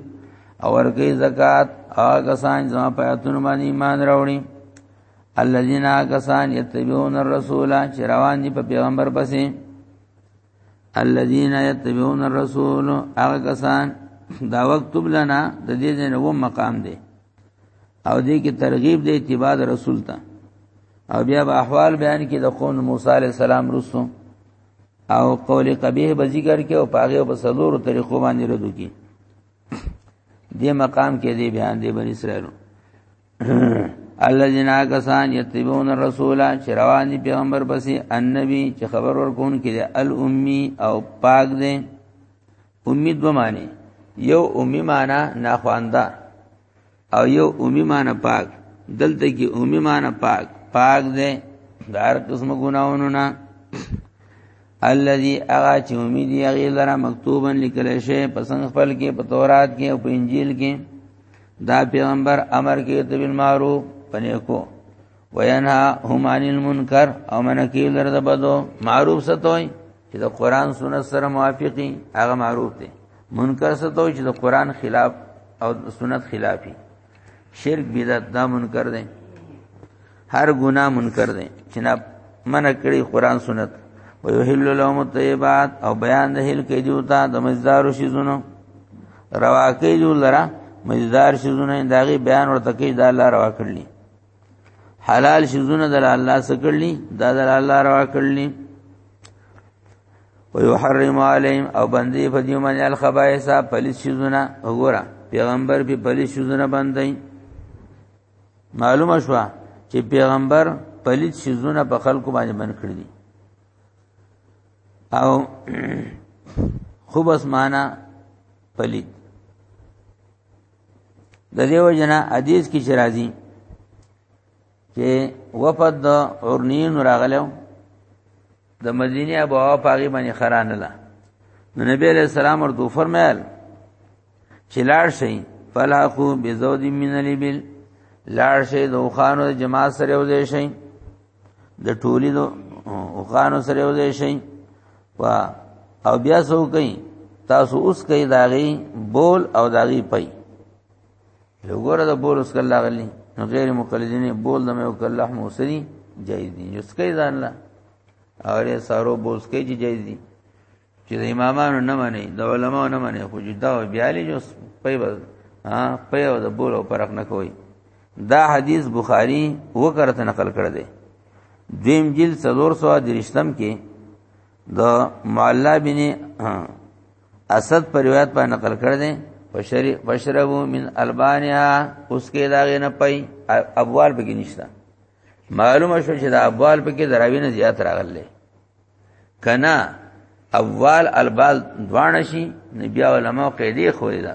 او ورګي زکات هغه کسان چې په آیاتونو باندې ایمان راوړي الذين کسان یتبعون الرسول چې روان دي په پیغمبر پسې الذين يتبعون الرسول هغه کسان دا وخت تب لنا د دې نه و مقام دی او دې کې ترغیب دی اتباع رسول ته او بیا به احوال بیان کې د قوم موسی عليه السلام رسو او قول قبیح به ذکر کې او پاغه په سلور طریقو باندې ردو کې دې مقام کې دې بیان دې بن اسرائیلو الذين كسان يتبعون الرسول چې روان دي پیغمبر پسې النبي چې خبر ورکون کې دي الامي او پاک دي امید به معنی یو امي معنی ناخوانده او یو امي معنی پاک دلته کې امي معنی پاک پاک دي دار قسم ګناونو نه الذي اغا چې امید یې غیر لره مکتوبن لیکل شي په څنګه خپل کې په تورات کې او په انجیل کې دا پیغمبر امر کې ته بن معروف پنه کو وینها هم عن المنکر او من کې لره د بدو معروف ستوي چې د قران سنت سره موافقي هغه معروف دي منکر ستوي چې د قران خلاف او سنت خلافي شرک بدعت دا منکر دی هر ګناه منکر دی چې نه منع کړی قران سنت ويحل لهم الطيبات او بیان د هل کې دیوتا د مزدار شیزونو روا کې جو لرا مزدار شیزونه داغي بیان ورته کې دا الله روا کړلی حلال شیزونه د الله سره کړلی دا د الله روا کړلی ويحرم عليهم او بندي په دې باندې الخبائث پلیس شذونه وګوره پیغمبر په پلیس شذونه باندې معلومه شو چې پیغمبر پلیس شذونه په خلکو باندې من کړی دي او خوب اسمانه پلیت د دیو جنا حدیث کی شرازی چې وفد اورنین راغلو د مدینه ابو پاغي باندې خرانه لا نو نبی علیہ السلام ورته فرمایل چې لاړ شي فلاخو بزود من الابل لاړ شي د خوانو جماعت سره وځي شي د ټولي دو خوانو سره وځي شي وا او بیا سو کوي تاسو اوس کوي داغي بول او داغي پي یو ګوره د بول اس کله غلی نو غیر مقلدین بول د مې او کله موسری جایز دي یو سکه ځان لا اورې سارو بول سکه چې جایز دي چې د امامانو نه مني د علماو نه مني خو جدا او بیالي جو په بس ها په او د بول او فرق نه کوي دا حدیث بخاری وکړه نقل کړ دی دویم جلد 300 درشتم کې د معلا بن اسد پر روایت باندې نقل کړ دې بشربو من البانیا اوس کې دا غنه پي ابوال به کې نشتا معلومه شو چې دا ابوال به کې دراوی نه زیات راغله کنا اول البال دوانه شي نبي علماء قیدی خو دا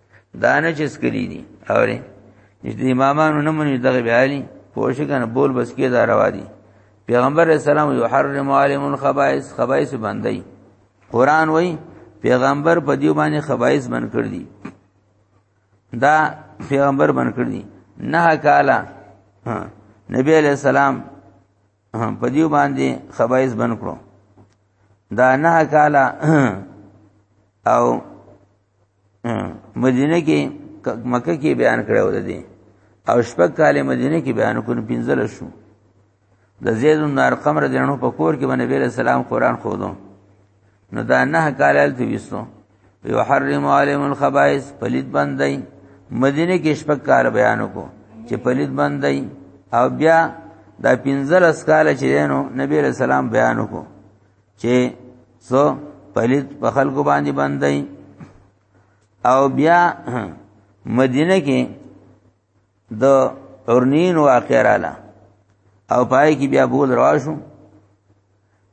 دا نه چې سکلی دي اورې چې امامانو نه مني دغه بیالي پوه شي کنه بول بس کې دا روا دي پیغمبر اسلام یحرم عالم الخبائث خبائث باندې قران وای پیغمبر په دیو باندې خبائث بن کړ دي دا پیغمبر بن کړ دي نه کالا نبی علیہ السلام په دیو باندې خبائث بن کړو دا نه کالا او مدینه کې مکه کې بیان کړو د دې او شپږ کال مدینه کې بیان کړو پنځل شو د زید بن ارقم رضی الله په کور کې باندې بیل سلام قران خودو نو دا نه کال ال ته وستو یحرم علیم الخبائث پلید بندای مدینه کې شپږ کال بیان کو چې پلید بندای او بیا دا پنځل اس کال چې نو نبی رسول الله بیان کو چې سو پلیت په خلکو باندې باندې او بیا مدینه کې د اورنین واقع رااله او پای کې بیا بول راشو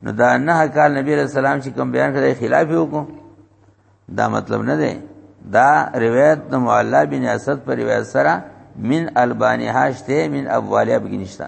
نو دا نه کال نبی رسول سلام چې کوم بیان کړی خلاف وکړو دا مطلب نه دی دا روایت د معلا بن اسد پر روایت سره من البانی هاشته من ابوالیه بګنشتہ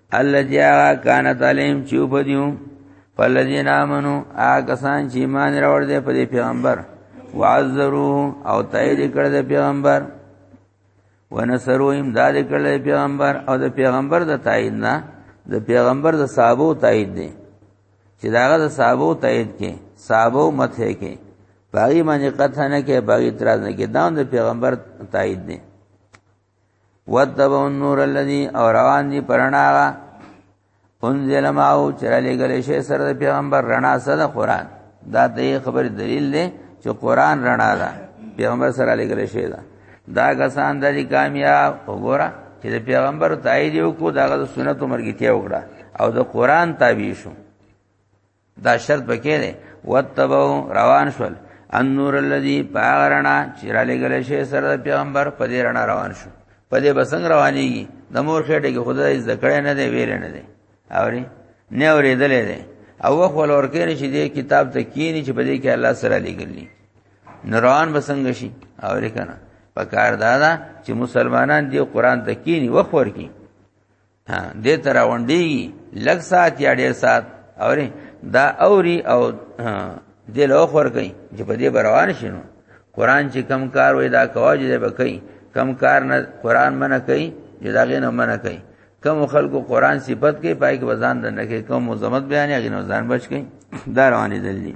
الذي كانت عليهم چوبديو فالذين امنوا اکسان چې ایمان راوړ دې په پیغمبر وعذروا او تایید کړ دې پیغمبر ونصروا امداد کړ دې پیغمبر او دې پیغمبر د تایید نه د پیغمبر د صحابه تایید دي چې داغه د صحابه تایید کې صحابه مت هي کې باغی باندې قطع نه کې باغی اعتراض نه کې دا د پیغمبر تایید دي وتبو النور الذي او روان دي پرناغه انزل ماو چرلی گلی شی سر د پیغمبر رڼا سره قران دا د خبر دلیل دی چې قران رڼا ده پیغمبر سره لګل شی دا دا کسان د کامیاب وګوره چې د پیغمبر تایید یو کو داغه سنت مرګتیا وکړه او د قران تابع شو دا شرط پکې دی وتبو روان شول ان نور الذی باغرنا چې را لګل شي سره پیغمبر په دې رڼا روان شو په دې بسنګ روانيږي د مور خېټه کې خدای ذکر نه دی ویل نه دی اوري نه اورېدلې دی او وخت ول ورکه نشي دې کتاب ته کینی چې په دې کې الله سره لګلی نوران بسنګ شي اوري کنه پکار دادا چې مسلمانان دې قران ته کینی وخت ورکی ها دې تر راونډي لږ سات یا ډیر سات اوري دا اوري او دې له خور کوي چې په دې روان شینو قران چې کم کار وې دا کواج دې به کوي کم کار نه قران منه کوي جداغې نه منه کوي کم خلکو قران صفت کوي پای کې وزن نه کوي کم مزمت بیان یا غنو ځان بچ کوي دا روانې دلی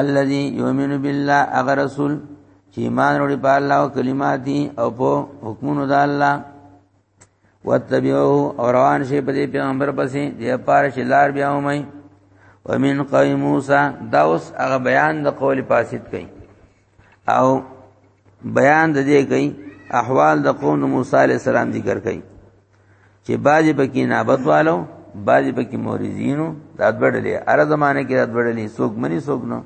الذي يؤمن بالله اغه رسول چې ایمان وروړي په الله او کلمات او په حکمونو د الله وتبعوه او روان شي په دې پیغمبر پسې دې پاره چې لار بیا ومای ومن قوم موسی دا اوس هغه بیان د قول فاسد کوي او بیان د دې کوي احوال د قوم موسی علی السلام ذکر کوي چې باجی پکې نابت والو باجی پکې مورزینو د ادبړلې ار زمانه کې ادبړلې سوق منی سوق نو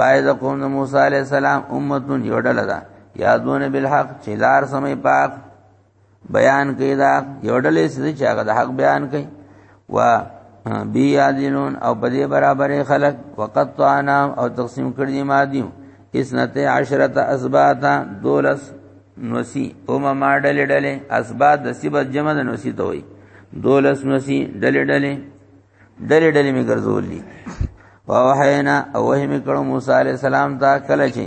باید قوم د موسی علی السلام امتون یو ډله ده یادونه بالحق چې لار سمې پاک بیان کوي دا یو ډلې سره چې هغه د حق بیان کوي و بی عادلون او په دې برابرې خلق وقت طعنا او تقسیم کړی ما دیو اسنت عشرت اسباتا دولس نوسی او ما ما ډلې ډلې اسبات د سیبت جمع د نوسی ته وای دولس نوسی ډلې ډلې ډلې ډلې می ګرځولې واوحینا او وحی می کړو موسی علی السلام ته کله چې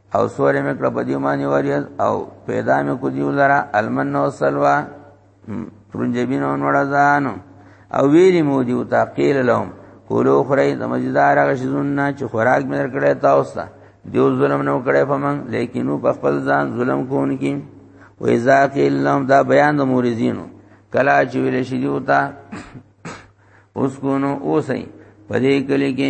او سورې مې کړ په دې باندې وریاض او پیدا مې کو دیو لرا المن نو سلوا پرنجبین او نړزان او ویلی مو دیو تا قیل لهم کولو خوري د مزیدار غشزون نه چې خوراک مې درکړې تاسو ته دیو ظلم نو کړې فمن لیکن په خپل ځان ظلم کوونکی و اذا قیل لهم دا بیان د مورزینو کلا چې ویل شي دیو تا اوس کو نو اوسې پدې کلی کې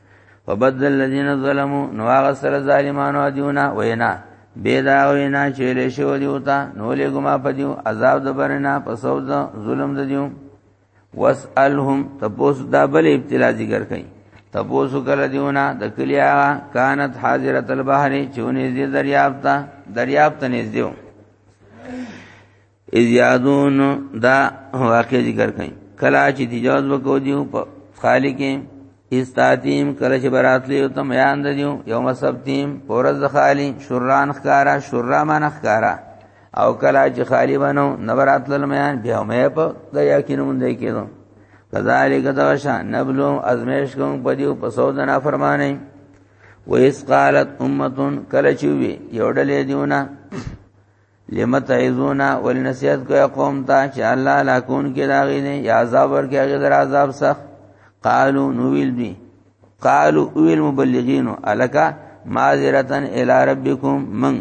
وبدل الذين ظلموا نواغ سر ظالمانو دیونا وینا بیدا وینا چیلې شو دیوتا نو له ګما پدیو عذاب د برنا په سو د ظلم د دیو واسالهم تپوس دا بل ابتلا ذکر کئ تپوس کله دیونا د کلیا کانت حاضرت البحر چونې دې دریاب ته دریاب ته نږدې اذ یادون دا واقع ذکر کړي کلا چې تجاوز وکړو دیو په خالق استاتیم کله چې براتلی او تم یان دیو یوم سبتیم پورز خالی شران خکارا شرا مان خکارا او کلا چې خالی بنو نبراتل میان بیا مې په د یقین مونږ دی کېدو کذالک دوشا نبلو ازمیش کوم په دیو په سو د نافرمانی ویس قالت امتون کله چې وی یو ډلې دیونه لم تعذونا ولنسیت کوي قوم ته چې الله لا کون کې راغی نه یا عذاب ورکه غیر عذاب سخت قالو نو ویل دی قالو ویل مبلغین الکا معذرتن الی ربکم من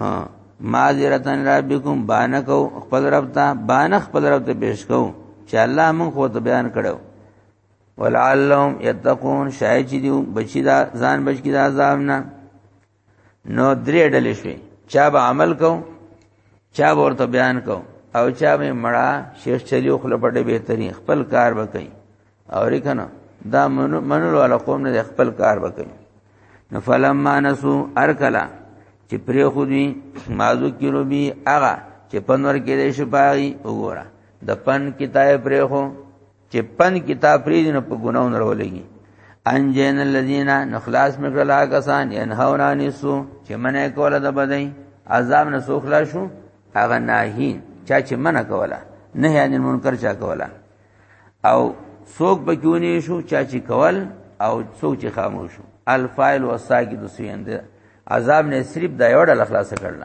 ها معذرتن ربکم بانکو خپل رب ته بانخ خپل رب ته پیش کو چې الله مون خو ته بیان کړو ولعلهم یتقون شاید چې دی بچی دا ځان بچی دا عذاب نه نو درې ډلې شوې چا به عمل کو چا به ورته بیان کو او چا به مړه شیخ چلیو خپل پټه بهتري خپل کار وکړي او ریکنه دا منل ولا قوم نه خپل کار وکړي نو فلما نسو ارکلا چې پرې خو دوی مازو کیرو بي هغه چې پنور کې دې شپاري وګوره د پن کتاب پرې خو چې پن کتاب پریږي نو په ګناو نه ولګي انجین الذین نخلاص مکلا کسان ينهون عن السوء چې منه کوله د بدای عذاب نه سو خلاص شو هغه ناهی چا چې منه کوله نه یعنی منکر چا کوله او سوق بکونی شو چا چې کول او سوق چې خاموش شو الفاعل والساکت سویند عذاب نه صرف دا یو ډول خلاص کړل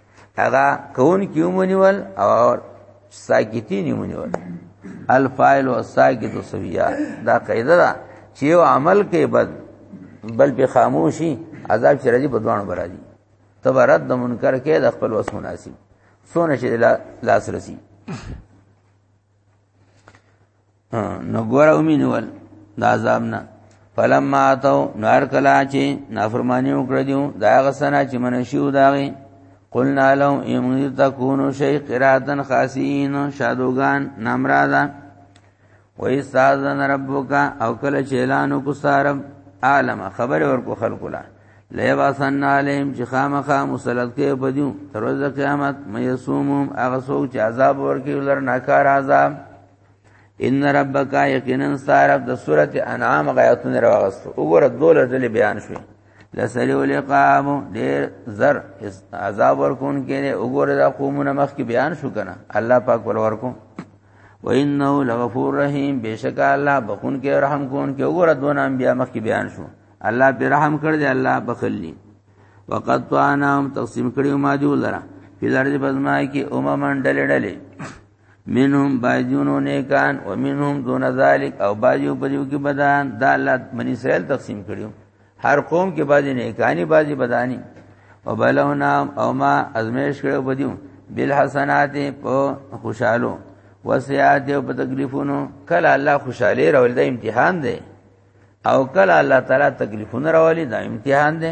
هغه کون کیومنیول او ساکتی نیمنیول الفاعل او ساکت سویا دا قاعده ده چې یو عمل کې بد بل په خاموشي عذاب چې راځي بدوان برادي تبرد د منکر کې د خپل وس مناسب سونه چې لاس رسی نو ګور او مينول د عذاب نه فلما اتو نار کلا چې نافرمانی وکړ دیو دا غسنا چې منشیو داغي قلنا لهم ایمن تکونو شی قراتن خاصین شادوغان نامرادا و استاذن ربک او کله چې اعلان وکړم عالم خبر ورکو خلق لا لیبا سن علیم چې خامخا مسلط کې پدیو تر ورځې قیامت مې سومم هغه څوک چې عذاب ورکړي لر ناکار عذاب ان ربک یقینا صارف د سوره انعام غیاتونه راغست وګوره دوله ځلې بیان شوه لسری ولقام ډیر زر عذاب ورکون کړي وګوره د قومونه مخ کې بیان شو کنه الله پاک ول ورکو و انه لغفور رحیم بشک الله بخون کې رحم کون کې وګوره دون انبیا مخ کې بیان شو الله به رحم کړ دې الله بخلی وقد طعناهم تقسیم کړیو ما دی ولرا فلارج بزمای کې اومه من ډلې ډلې منهم باجونو نیکان و منهم دون ذالک او باجو پدیو کې بدان دا الله بنی اسرائیل تقسیم کړیو هر قوم کې باجی نیکانی باجی بدانی او بلونا او ما ازمیش کړو بدیو بالحسنات په خوشالو وسیات او په تکلیفونو کله الله خوشاله راول دا امتحان دی او کله الله تعالی تکلیفونه راولي دا امتحان دی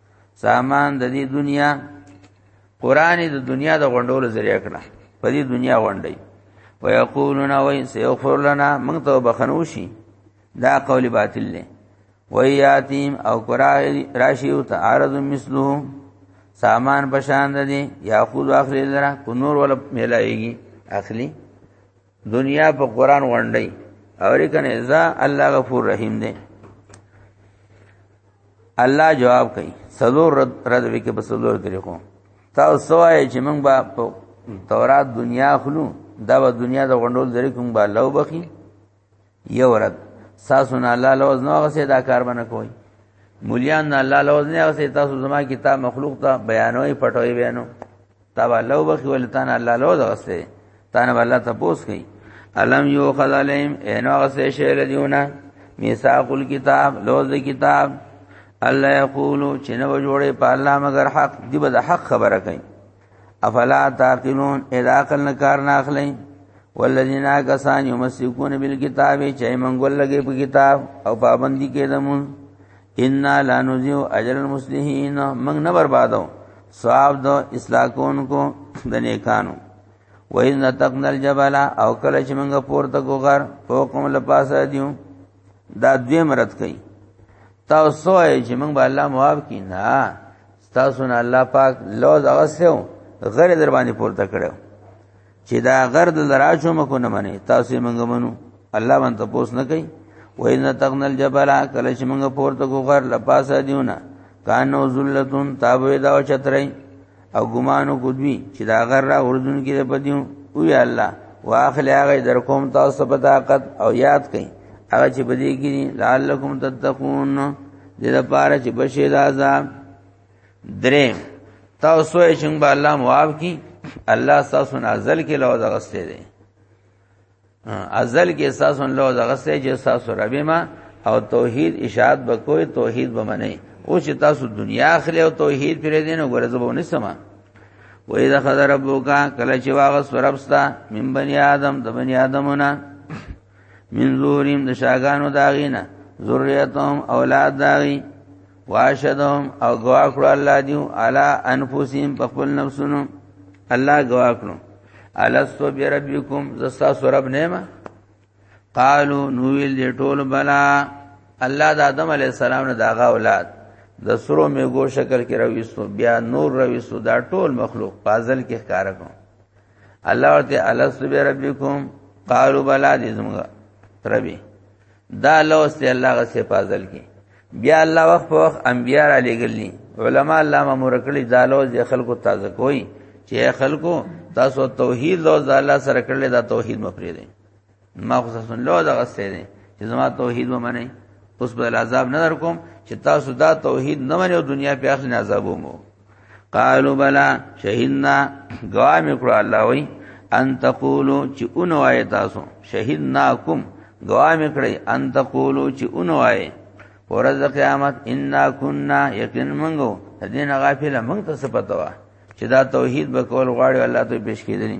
سامان د دې دنیا قران د دنیا د غونډولو ذریعہ کړه په دې دنیا غونډي ويقولون وای سيغفر لنا موږ ته بخنوشي دا قول باطل دی وياتیم او قرا راشي او تعارض مثله سامان پشان دي یاخود اخلي لرا کو نور ولا ملایږي اخلي دنیا په قران غونډي اورې کنه ځا الله غفور رحیم دی الله جواب کوي سلور رد رد وکي په سلور طریقو تاسو سوای چې موږ با په تورات دنیا خلو دا به دنیا د غونډول ذری کوم با لو بخي یو رد تاسو نه الله لوز نه غسه دا کار باندې کوي مولیان نه الله لوز نه غسه تاسو زما کتاب مخلوق ته بیانوي پټوي بیانو تبا لو بخي ولتان الله لوز غسه تانه الله تپوس کوي علم یو خذالهم اینو غسه شعر دیونه میثاق الكتاب لوز کتاب الله یقول چې نه جوړې په الله مگر حق دی به حق خبره کوي افلا تعقلون اذا عقل نه کار نه اخلي والذین کسان یمسکون بالکتاب چې منګول لګي په کتاب او پابندي کې دمون ان لا نذيو اجر المسلمین موږ نه بربادو ثواب دو اصلاح کون کو د نیکانو وَإِذْ نَتَقْنَا الْجَبَلَ او کله چې موږ پورته کوغر فوقهم لپاسه دیو دا دوی مرت کوي تاسو یې چې موږ به الله معاف کینا تاسو نه الله پاک لوز هغه سیو غیر در باندې پورته کړو چې دا غر د دراجو مکو نه منی تاسو یې منګ منو الله باندې تاسو نه کوي وإن تغنا الجبل کله چې موږ پورته کو غر لپاسه دیونه کانو ذلتون تابوی دا چترای او ګمانو کو دوی چې دا غر را اردن کې په دیو او یا الله واخل هغه در کوم تاسو په طاقت او یاد کړئ هغه چې بدی کې لعلکم تتقون د لپاره چې بشي د عذاب درې تاسو یې څنګه الله مواب کی الله تاسو نازل کې لوځ غسته دي ازل کې احساس ان لوځ غسته چې تاسو رب ما او توحید اشاعت بکوي توحید بمنه او چې تاسو دنیا اخلي او توحید پرې دین او ګرځو بونه سما و اذا خذ ربک کله چې واغس وربستا من بنی آدم د بنی آدمونه من زوریم د شاګانو داغینا ذریاتهم اولاد داغی واشدهم او گوا کړو الله دیو علا انفسهم په خپل نفسونو الله گوا کړو الستو بربکم زستا سرب نیمه قالو نویل دی ټول بلا الله د آدم علی السلام نه داغه اولاد د سرو میګو شکل کې راويستو بیا نور راويستو دا ټول مخلوق پازل کې ښکارا کوم الله ورته الست بربکم قالوا بلا دې زموږ ربي دا الله واست الله غ صفازل کې بیا الله وخت په وخت انبیا را لګلني علما الله مامور کړی دا لوز د خلکو تازه کوي چې خلکو تاسو توحید لوز الله سره کړل دا توحید مفرې دي ما خو تاسو له دا غسته دي چې زما توحید ومنئ اوس به عذاب نه درکوم چې تاسو دا توحید نه منئ او دنیا په اخر نه عذاب ومو قالوا بلا شهیدنا گواه میکړو الله وای ان تقولو چې اونو آی تاسو شهیدنا کوم گواه میکړی ان تقولو چې اونو آی ورځ قیامت انا كنا یقین منغو دین غافل منغ ته سپتوا چې دا توحید به کول غواړي الله ته پیش کیدلی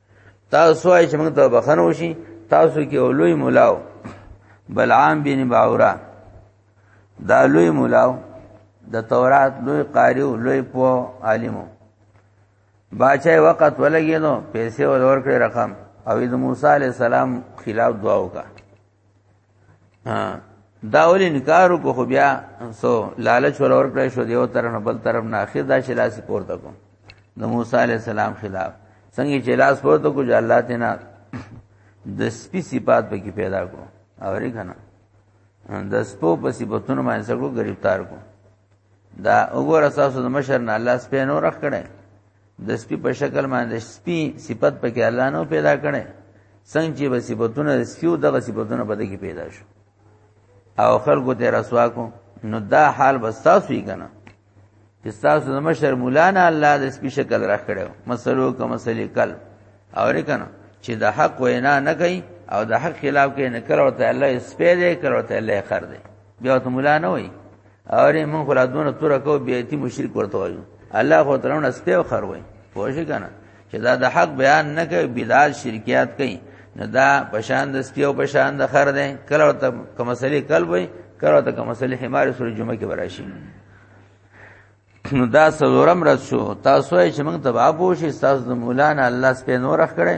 تاسو وایي چې موږ ته بخنه وشي تاسو کې اولوی مولاو بلعام بن باورا دا لوی مولاو د تورات لوی قاری او لوی پو عالمو باچای وخت ولګینو پیسې ور ورکړي رقم او د موسی علی السلام خلاف دعا وکړه دا ول انکار کو خو بیا سو لالچ ور اور کړی شو دیو طرف نه بل طرف نه اخر دا شلا سی پورته کو د موسی علی السلام خلاف څنګه چې لاس پورته کو الله تینا د سپی صفات به کی پیدا کو اورې کنه د سپو په صفاتونو باندې سره گرفتار کو دا وګوره تاسو د مشر نه الله سپین ورخ کړي د سپي په شکل باندې سپي صفت پکې الله نو پیدا کړي څنګه چې به صفاتونه د سپیو دغه صفاتونه په دې کې پیدا شو او خلکو ته رسوا کو نو دا حال بس تاسو یې کنه چې تاسو د مشر مولانا الله د سپي شکل راخ کړو مسلو کا مسلې کل او ریکنه چې د حق وینا نه کوي او د حق خلاف کې نه کړو ته الله سپې دې کړو ته الله خر دې بیا ته مولانا وایي اورې مونږ خلا دونه تور کو بیعتی مشرک ورته وایو الله خو ترونه سپیو خر وای پوه شي کنه چې دا د حق بیان نه کوي بدعت شرکیات کوي نه دا پشان د سپیو پشان د خر دی کله ته کوم مسلې کل وای کله ته کوم مسلې حمار سره جمعه کې وراشي نو دا سلورم رد شو تاسو یې چې موږ تبا پوښي تاسو د مولانا الله سپې نور خړې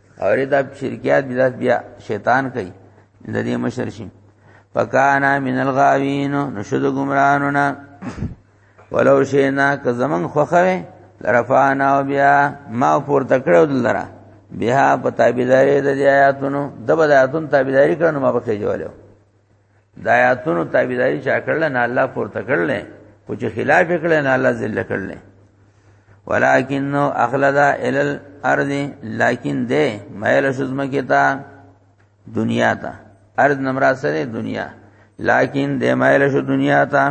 اورې دا شرکیات بدعت بیا شیطان کوي د دې مشر شي پکانا من الغاوین نشد گمرانونا ولو شینا که زمن خوخوي لرفانا او بیا ما پور تکړو دلرا بیا په تابعداري د آیاتونو د بدایاتونو تابعداري کړنو ما پکې جوړو د آیاتونو تابعداري چا کړل نه الله پورته کړل او چې خلاف کړل نه الله ذل کړل ولکن اخلد ال الارض لکن ده مایل شزم کیتا دنیا تا ارض نمرا سره دنیا لکن ده مایل شو دنیا تا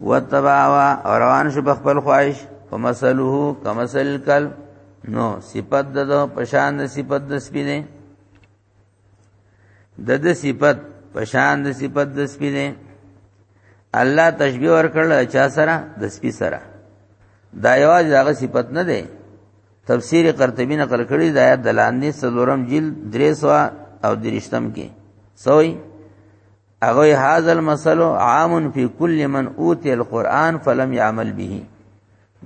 وتباوا روان شو بخپل خواهش ومثله کمثل کل نو صفت د پشان د صفت د سپینه د د صفت پشان د صفت د سپی دی الله تشبیه ورکړل چا سره د سپی سره دا یواز دغه صفت نه دی تفسیر قرطبی نقل کړی دا آیت دلاندې سلورم جلد 300 او درشتم کې سوئی هغه هاذ المثل عام فی کل من اوتی القرآن فلم يعمل به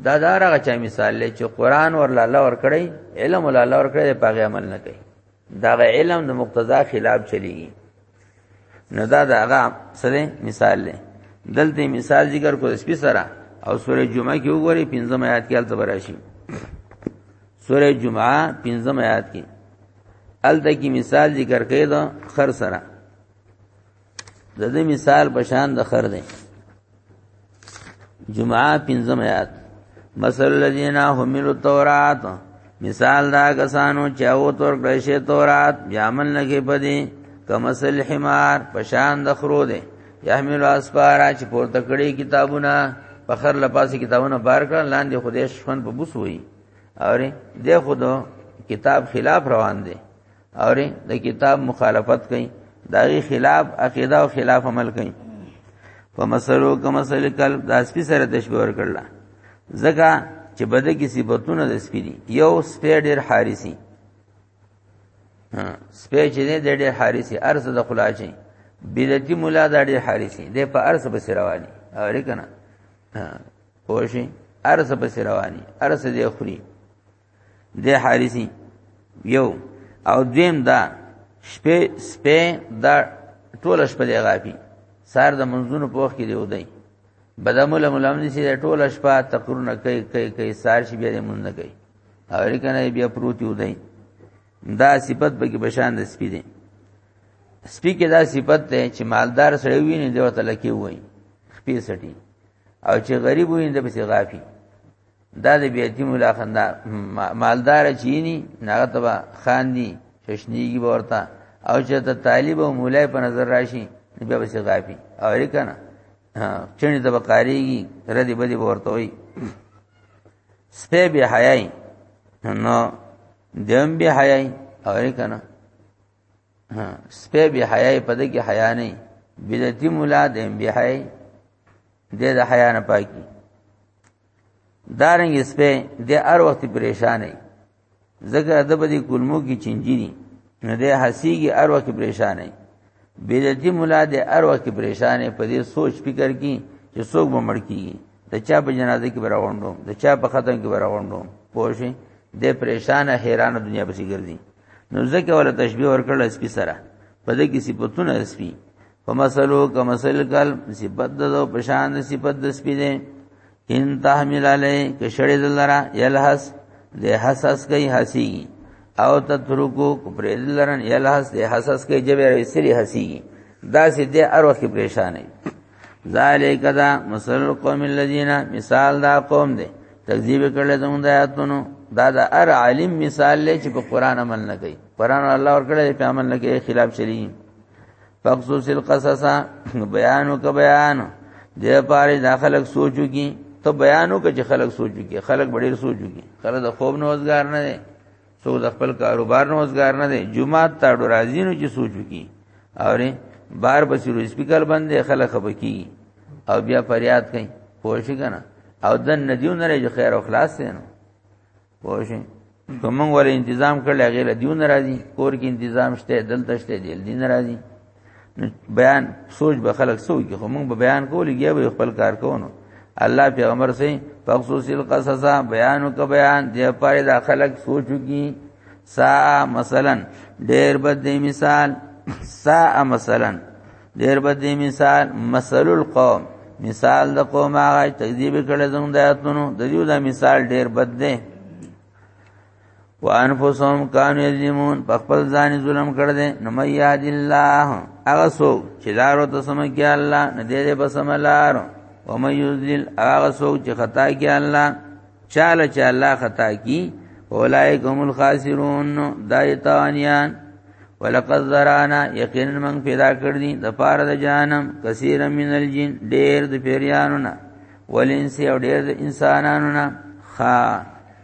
دا دا هغه چا مثال لې چې قران ورله الله ور کړی علم ورله الله ور کړی په هغه عمل نه کوي دا علم د مقتضا خلاف چلیږي نو دا دا هغه سره مثال لې دلته مثال ذکر کو سپی سره او سوره جمعه کې وګوري پنځم آیات کې الته براشي سوره جمعه پنځم آیات کې الته کې مثال ذکر کړي دا خر سره د دې مثال په شان د خر دی جمعه پنځم آیات مثل الذين حملوا التوراۃ مثال دا کسانو چې او تور کړی شی تورات بیامن لګي پدی کمسل حمار پشان د خرو دی یحمل اسفارا چې پورته کړی کتابونه فخر لپاسې کتابونه بار کړ لاندې خدای شفن په بوس وای او دې خود کتاب خلاف روان دی اوري د کتاب مخالفت کوي داغي خلاف عقیده او خلاف عمل کوي په مسلو کې مسلې قلب د اسپی سره تشبیه ورکړل ځکه چې بده کې صفاتونه د اسپی دي یو سپی ډیر حارسی سپی چې نه ډیر حارسی ارزه د خلاچي بدعتي مولا د ډیر حارسی د په ارزه بس رواني اوري کنه پوښي ارزه بس رواني ارزه دی خوري د حارثي یو او دیم دا شپه سپه دا ټول شپه دی غافي سار د منځونو په وخت کې دی ودی بدمل ملام دي چې ټول شپه تقرونه کوي کوي کوي سار شي بیا مونږ نه کوي او کنه بیا پروتي ودی دا صفت به کې بشان د سپی دی سپی کې دا صفت ده چې مالدار سره ویني دی وته لکی وای خپې سټي او چې غریب ویني د بس غافي دا د بیتی مولا خندا مالدار چینی ناغه تبا خاندی ششنیږي ورته او چې ته طالب او مولای په نظر راشي بیا به غافي او ریکنه چني د بقاریږي ردی بدی ورته وي سپه به حیاي نو دیم به حیاي او ریکنه سپه بی حیا په دې کې حیا نه بدعتي مولا دې بی حیا دې د حیا نه پاکي دارنګ سپه دې هر وخت پریشان نه زګه د بدی کلمو کې چنجي نه نه دې حسیږي هر وخت پریشان نه بدعتي مولا دې هر وخت پریشان نه په دې سوچ فکر کې چې څوک به مړ کیږي د چا په جنازه کې براوندوم د چا په ختم کې براوندوم پوه شئ د پریشان حیران دنیا پسې ګرځي نو ځکه ولا تشبیه ورکړل سپی سره په دې کې صفاتونه سپی په مسلو کا مسل کل صفات د پشان صفات د سپی دي ان تحمل علی کشړې دلرا یلحس د حساس کوي حسی او تترکو پرې دلرن یلحس د حساس کوي جبه سری حسی دا سي د اروخ پریشان نه ذالک دا مثل القوم الذين مثال دا قوم دی تکذیب کړل زموږ د آیاتونو دا د ار عالم مثال لې چې په قران عمل نه کوي قران الله ور کړل په عمل نه کوي خلاف شریعه فقصص القصص بیانو کا بیان دې پاره دا خلک سوچو کی ته بیانو کا چې خلک سوچو کی خلک ډېر سوچو کی خلک د خوب نه وزګار نه دي څو د خپل کاروبار نه وزګار نه دی جمعه ته ډو راځي نو چې سوچ وکي اورې بار بسیرو سپیکر باندې خلک خپکی او بیا فریاد کوي پوه شي کنه او دن ندیو نه لري خیر او خلاص دی نو پوه شي کوم ول تنظیم کړل هغه له دیو ناراضي کور کې تنظیم شته دلته شته دل دی ناراضي بیان سوچ به خلق سوچ خو موږ به بیان کولی یا به خپل کار کوو الله پیغمبر سي فخصوص القصص بیان او بیان دی پاره دا خلق سوچو کی سا مثلا ډیر بد دی مثال سا مثلا ډیر بد دی مثال مثل القوم مثال د قوم هغه تکذیب کړي زموږ د آیاتونو د دې دا مثال ډیر بد دی وانفسهم کان یظلمون په خپل ځان ظلم کړ دې نو مې یاد الله هغه څوک چې لار ته سم کې الله نه دې په سم لار او مې یذل هغه څوک چې خطا کې الله چاله چې الله خطا کی اولائک هم الخاسرون دایتانیان ولقد ذرانا یقینا من پیدا کړ دي د پار د جانم کثیر من الجن ډیر د پیریانو نه ولنس او ډیر د انسانانو نه خا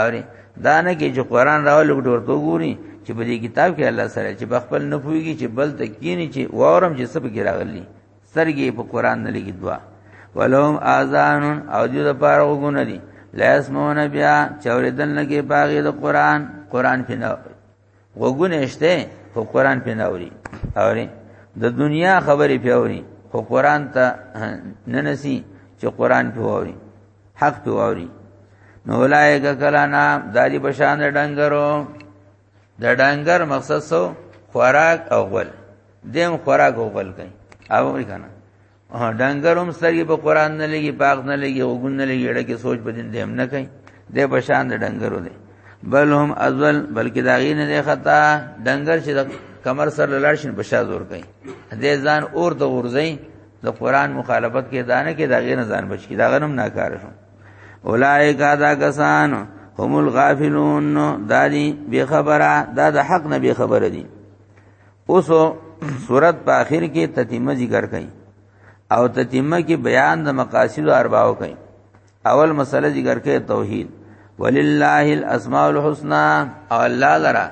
اوري دا نه کې چې قران راول ورته ګوري چې په دې کتاب کې الله سره چې بخپل نه پويږي چې بل تکینی چې وورم چې سب کې راغلي سرګي په قران نه لګي دوا ولهم اذان او دې د پاره وګونه دي لا اسمون بیا چوریدل نه کې باغې د قران قران کې نه وګونه شته خو قران په ناوري اوري د دنیا خبرې په اوري خو قران ته نه نسی چې قران په اوري حق په اوري نو ولایګ کلا نام داری بشان ډنګرو د ډنګر مقصد سو خوراک او غول دیم خوراک او غول کوي او کنه ډنګر هم سترګې په قران نه لګي پاک نه لګي وګون نه لګي اړه کې سوچ په دین دیم نه کوي د بشان د ډنګرو دی بل هم ازل بلکې دا غي نه دی خطا ډنګر چې د کمر سر لاړ شین بشا زور کوي د ځان اور د ورځي د قران مخالفت کې دانه کې دا غي نه ځان بچ کی دا غنم ناکاره شو اولائک دا کسان هم الغافلون دادی بے خبره دا د حق نه بے خبره دي اوس صورت په اخر کې تتیمه ذکر کړي او تتیمه کې بیان د مقاصد ارباو کړي اول مسله ذکر کړي توحید ولله الاسماء الحسنى او الله لرا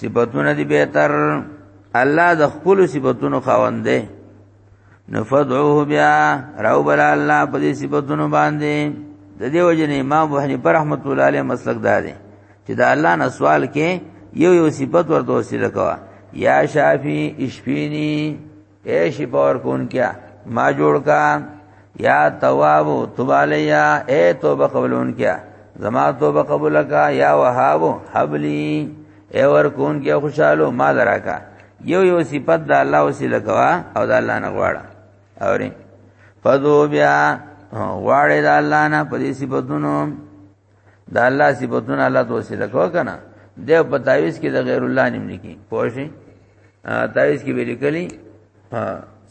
صفاتونه دي بهتر الله د خپل صفاتونو خاوند دی نفدعوه بیا راو بل الله په دې صفاتونو باندې د دې وجنه امام ابو حنیفه رحمۃ اللہ علیہ مسلک دا دی چې دا الله نه سوال کې یو یو صفات ورته وسیله کوا یا شافی اشفینی اے شفور کون کیا ما جوړ کا یا تواب تبالیا اے توبه قبولون کیا زما توبه قبول کا یا وهاب حبلی اے ورکون کې خوشاله مال راکا یو یو صفت د الله وسیله کوا او د الله نه غواړه اوري فذو بیا غواړي د الله نه په دې صفاتونو د الله صفاتونه الله ته وسیله کو کنه د په تعویز کې د غیر الله نیم لیکي پوښي تعویز کې ویل کلی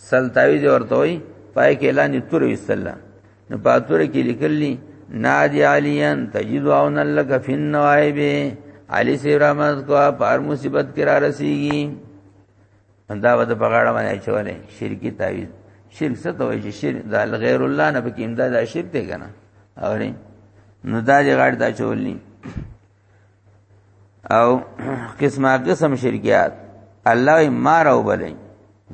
سل تعویز ورته وي پای کې اعلان تور وسله نو پاتور کې لیکلی نادی علیان تجد عون لک فی النوائب علی سی رحمت کو پر مصیبت کرا رسیږي دا وته په غاړه باندې چولې شرکی تعویذ شرک څه ته وایي چې شرک د غیر الله نه پکې امداد شرک دی کنه اوري نو دا دې غاړه دا چولې او قسمه قسم شرکیات الله ما راو بلې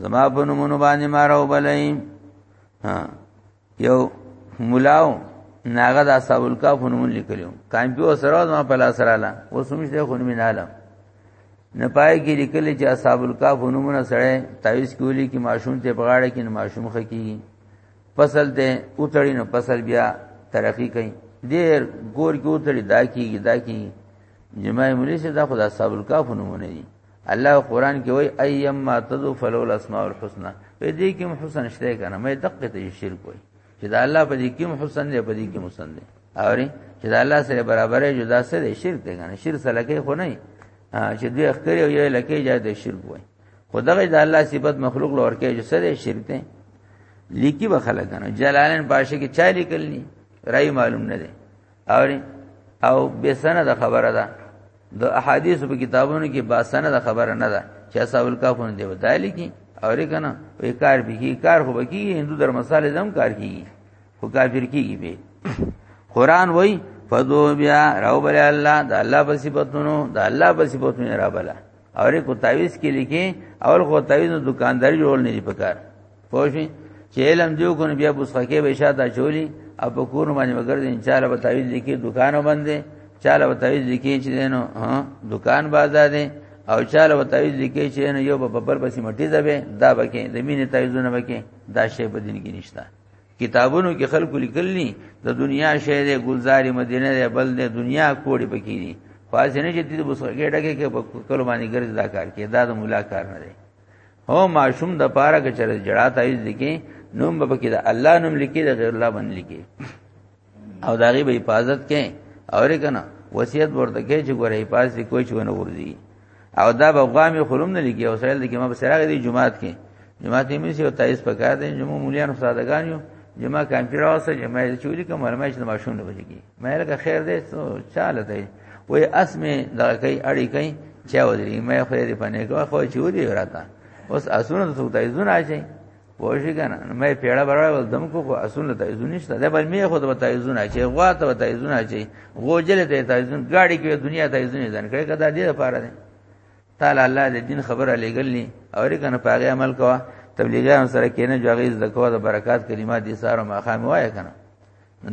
زما په نومونو باندې ما راو بلې ها یو ملاو ناغه د اصحاب الکاف نومون لیکلو کامپیو سره ما په لاس سره لا اوس هم شته خو نومین عالم نه پای کې لیکل چې اصحاب الکاف نومونه سره تعویز کولی کې ماشوم ته بغاړه کې ماشوم خکی فصل ته اوتړي نو فصل بیا ترقی کوي ډیر ګور کې اوتړي دا کیږي دا کیږي جماع مولوی سے دا خدا صاحب الکاف نمونه دي الله قران کې وای ايم ما تذو فلول اسماء الحسنى په دې کې حسن شته کنه مې دقه ته شرک وای چې دا الله په دې کې حسن دی په دې کې حسن دی اوري چې دا الله سره برابرې جدا سره شرک دی کنه شرک سره کې خو نه چې دې اخکری او یې لکه جای د شرک وای خدغه د الله صفت مخلوق لور کې جو سره شرک دی لیکي به خلک نه جلالین پاشه کې چا لیکل ني رای معلوم نه دی او او به سنه د خبره ده د احادیث په کتابونو کې با سنه د خبره نه ده چې اصحاب الکافون دی ودالی کی او کنه وې کار به کی کار خو به کی هندو در مسالې زم کار کی خو کافر کیږي به قران وای فذو بیا راو بل الله د الله په صفاتونو د الله په صفاتونو را بلا اورې کو تعویز کې لیکي اول خو تعویز نو دکانداري جوړ نه دی پکار پوښي چې علم دیو کو بیا بوسخه کې به شاته چولی او په کور باندې وګر دي انشاءالله به تعویز لیکي دکان باندې چاله به تعویز لیکي چې نو دکان بازار دی او چاله به تعویز لیکي چې نو یو په ببر پسې مټی ځبه دا بکې د مینې تعویزونه بکې دا شی په دین کې نشته کتابونو کې خلکو لیکلي د دنیا شی دی ګلزاري مدینه دی بل دی دنیا کوړي پکې دي خاص نه چې دې بوسه ګډه کې په کلو باندې ګرځ دا کار کې دا د مولا کار نه دی هو معشوم د پاره کې چر جړات ایز لیکي نوم به کې د الله نوم لیکي د غیر الله باندې لیکي او داغي به حفاظت کې اور کنه وصیت ورته کې چې ګوره حفاظت کوی چې ونه ورځي او دا به غوامي خلوم نه لګي او سړی کې ما به سراغ دی جمعات کې جمعات یې مې او تایس پکار دي جمعو مليان سادهګان یو جمعه کمپیوټر اوسه جمعه چوری کوم علماء چې ماشوم نه بچي مې لکه خیر دې چاله دی وې اسمه دا کوي اړي کوي چا ودري مې خو دې پنه کوه خو چوری وراته اوس اسونه ته تایزونه اچي وښی کنه مې پیړه برابر دم کو کو اصل ته ایزون نشته دا بل مې خود وتا ایزون اچي غوا ته وتا ایزون اچي غوجل ته ته ایزون گاډي کې دنیا ته ایزون ځان کړي کدا دې لپاره دي تعالی الله دې دین خبره لګلني او ری کنه پاګه عمل کوا تبلیغیان سره کینه جوغیز د کوه د برکات کلمات دي سارو ماخام وای کنه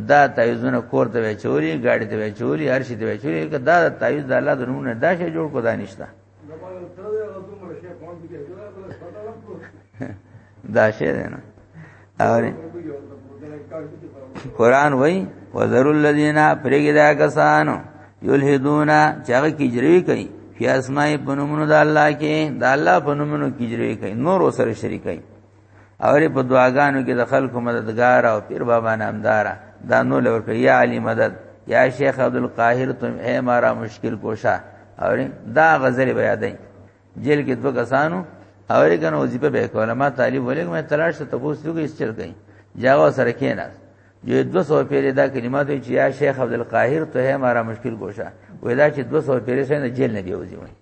دا تعویذونه کور ته وچولی گاډی ته وچولی هر شي ته وچولی که دا تعویذ د الله د نوم نه دا شی جوړ کو دا نشته دا شی دی نه اور قران وای وذر الذین فرغدا کسانو یلهدونا چاغه کیجری کوي فی اسماء پنومونو د الله کې د الله پنومونو کیجری کوي نور سره شریکای او په دعاګانو کې د خلکو مددگار او پیر بابا نامدار دا نو لور کوي یا علی مدد یا شیخ عبد القاهر تم اے مارا مشکل کوشا او دا غزل به یادای جیل کې دوه کسانو او کنه وظیفه به کوله ما طالب ولګ مې تلاش ته پوښتنه کوي چل کئ جاو سره کېناس جو 200 پیری دا کلمات چې یا شیخ عبد القاهر ته مارا مشکل کوشا ودا چې 200 پیری سره جیل نه دی وځي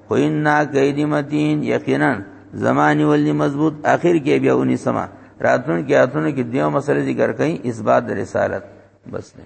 و ان کید متین یقینا زمانی ولی مضبوط اخر کې بیا ونی سما راتون کې اتون کې دیو مسله ذکر کړي اثبات رسالت بس نه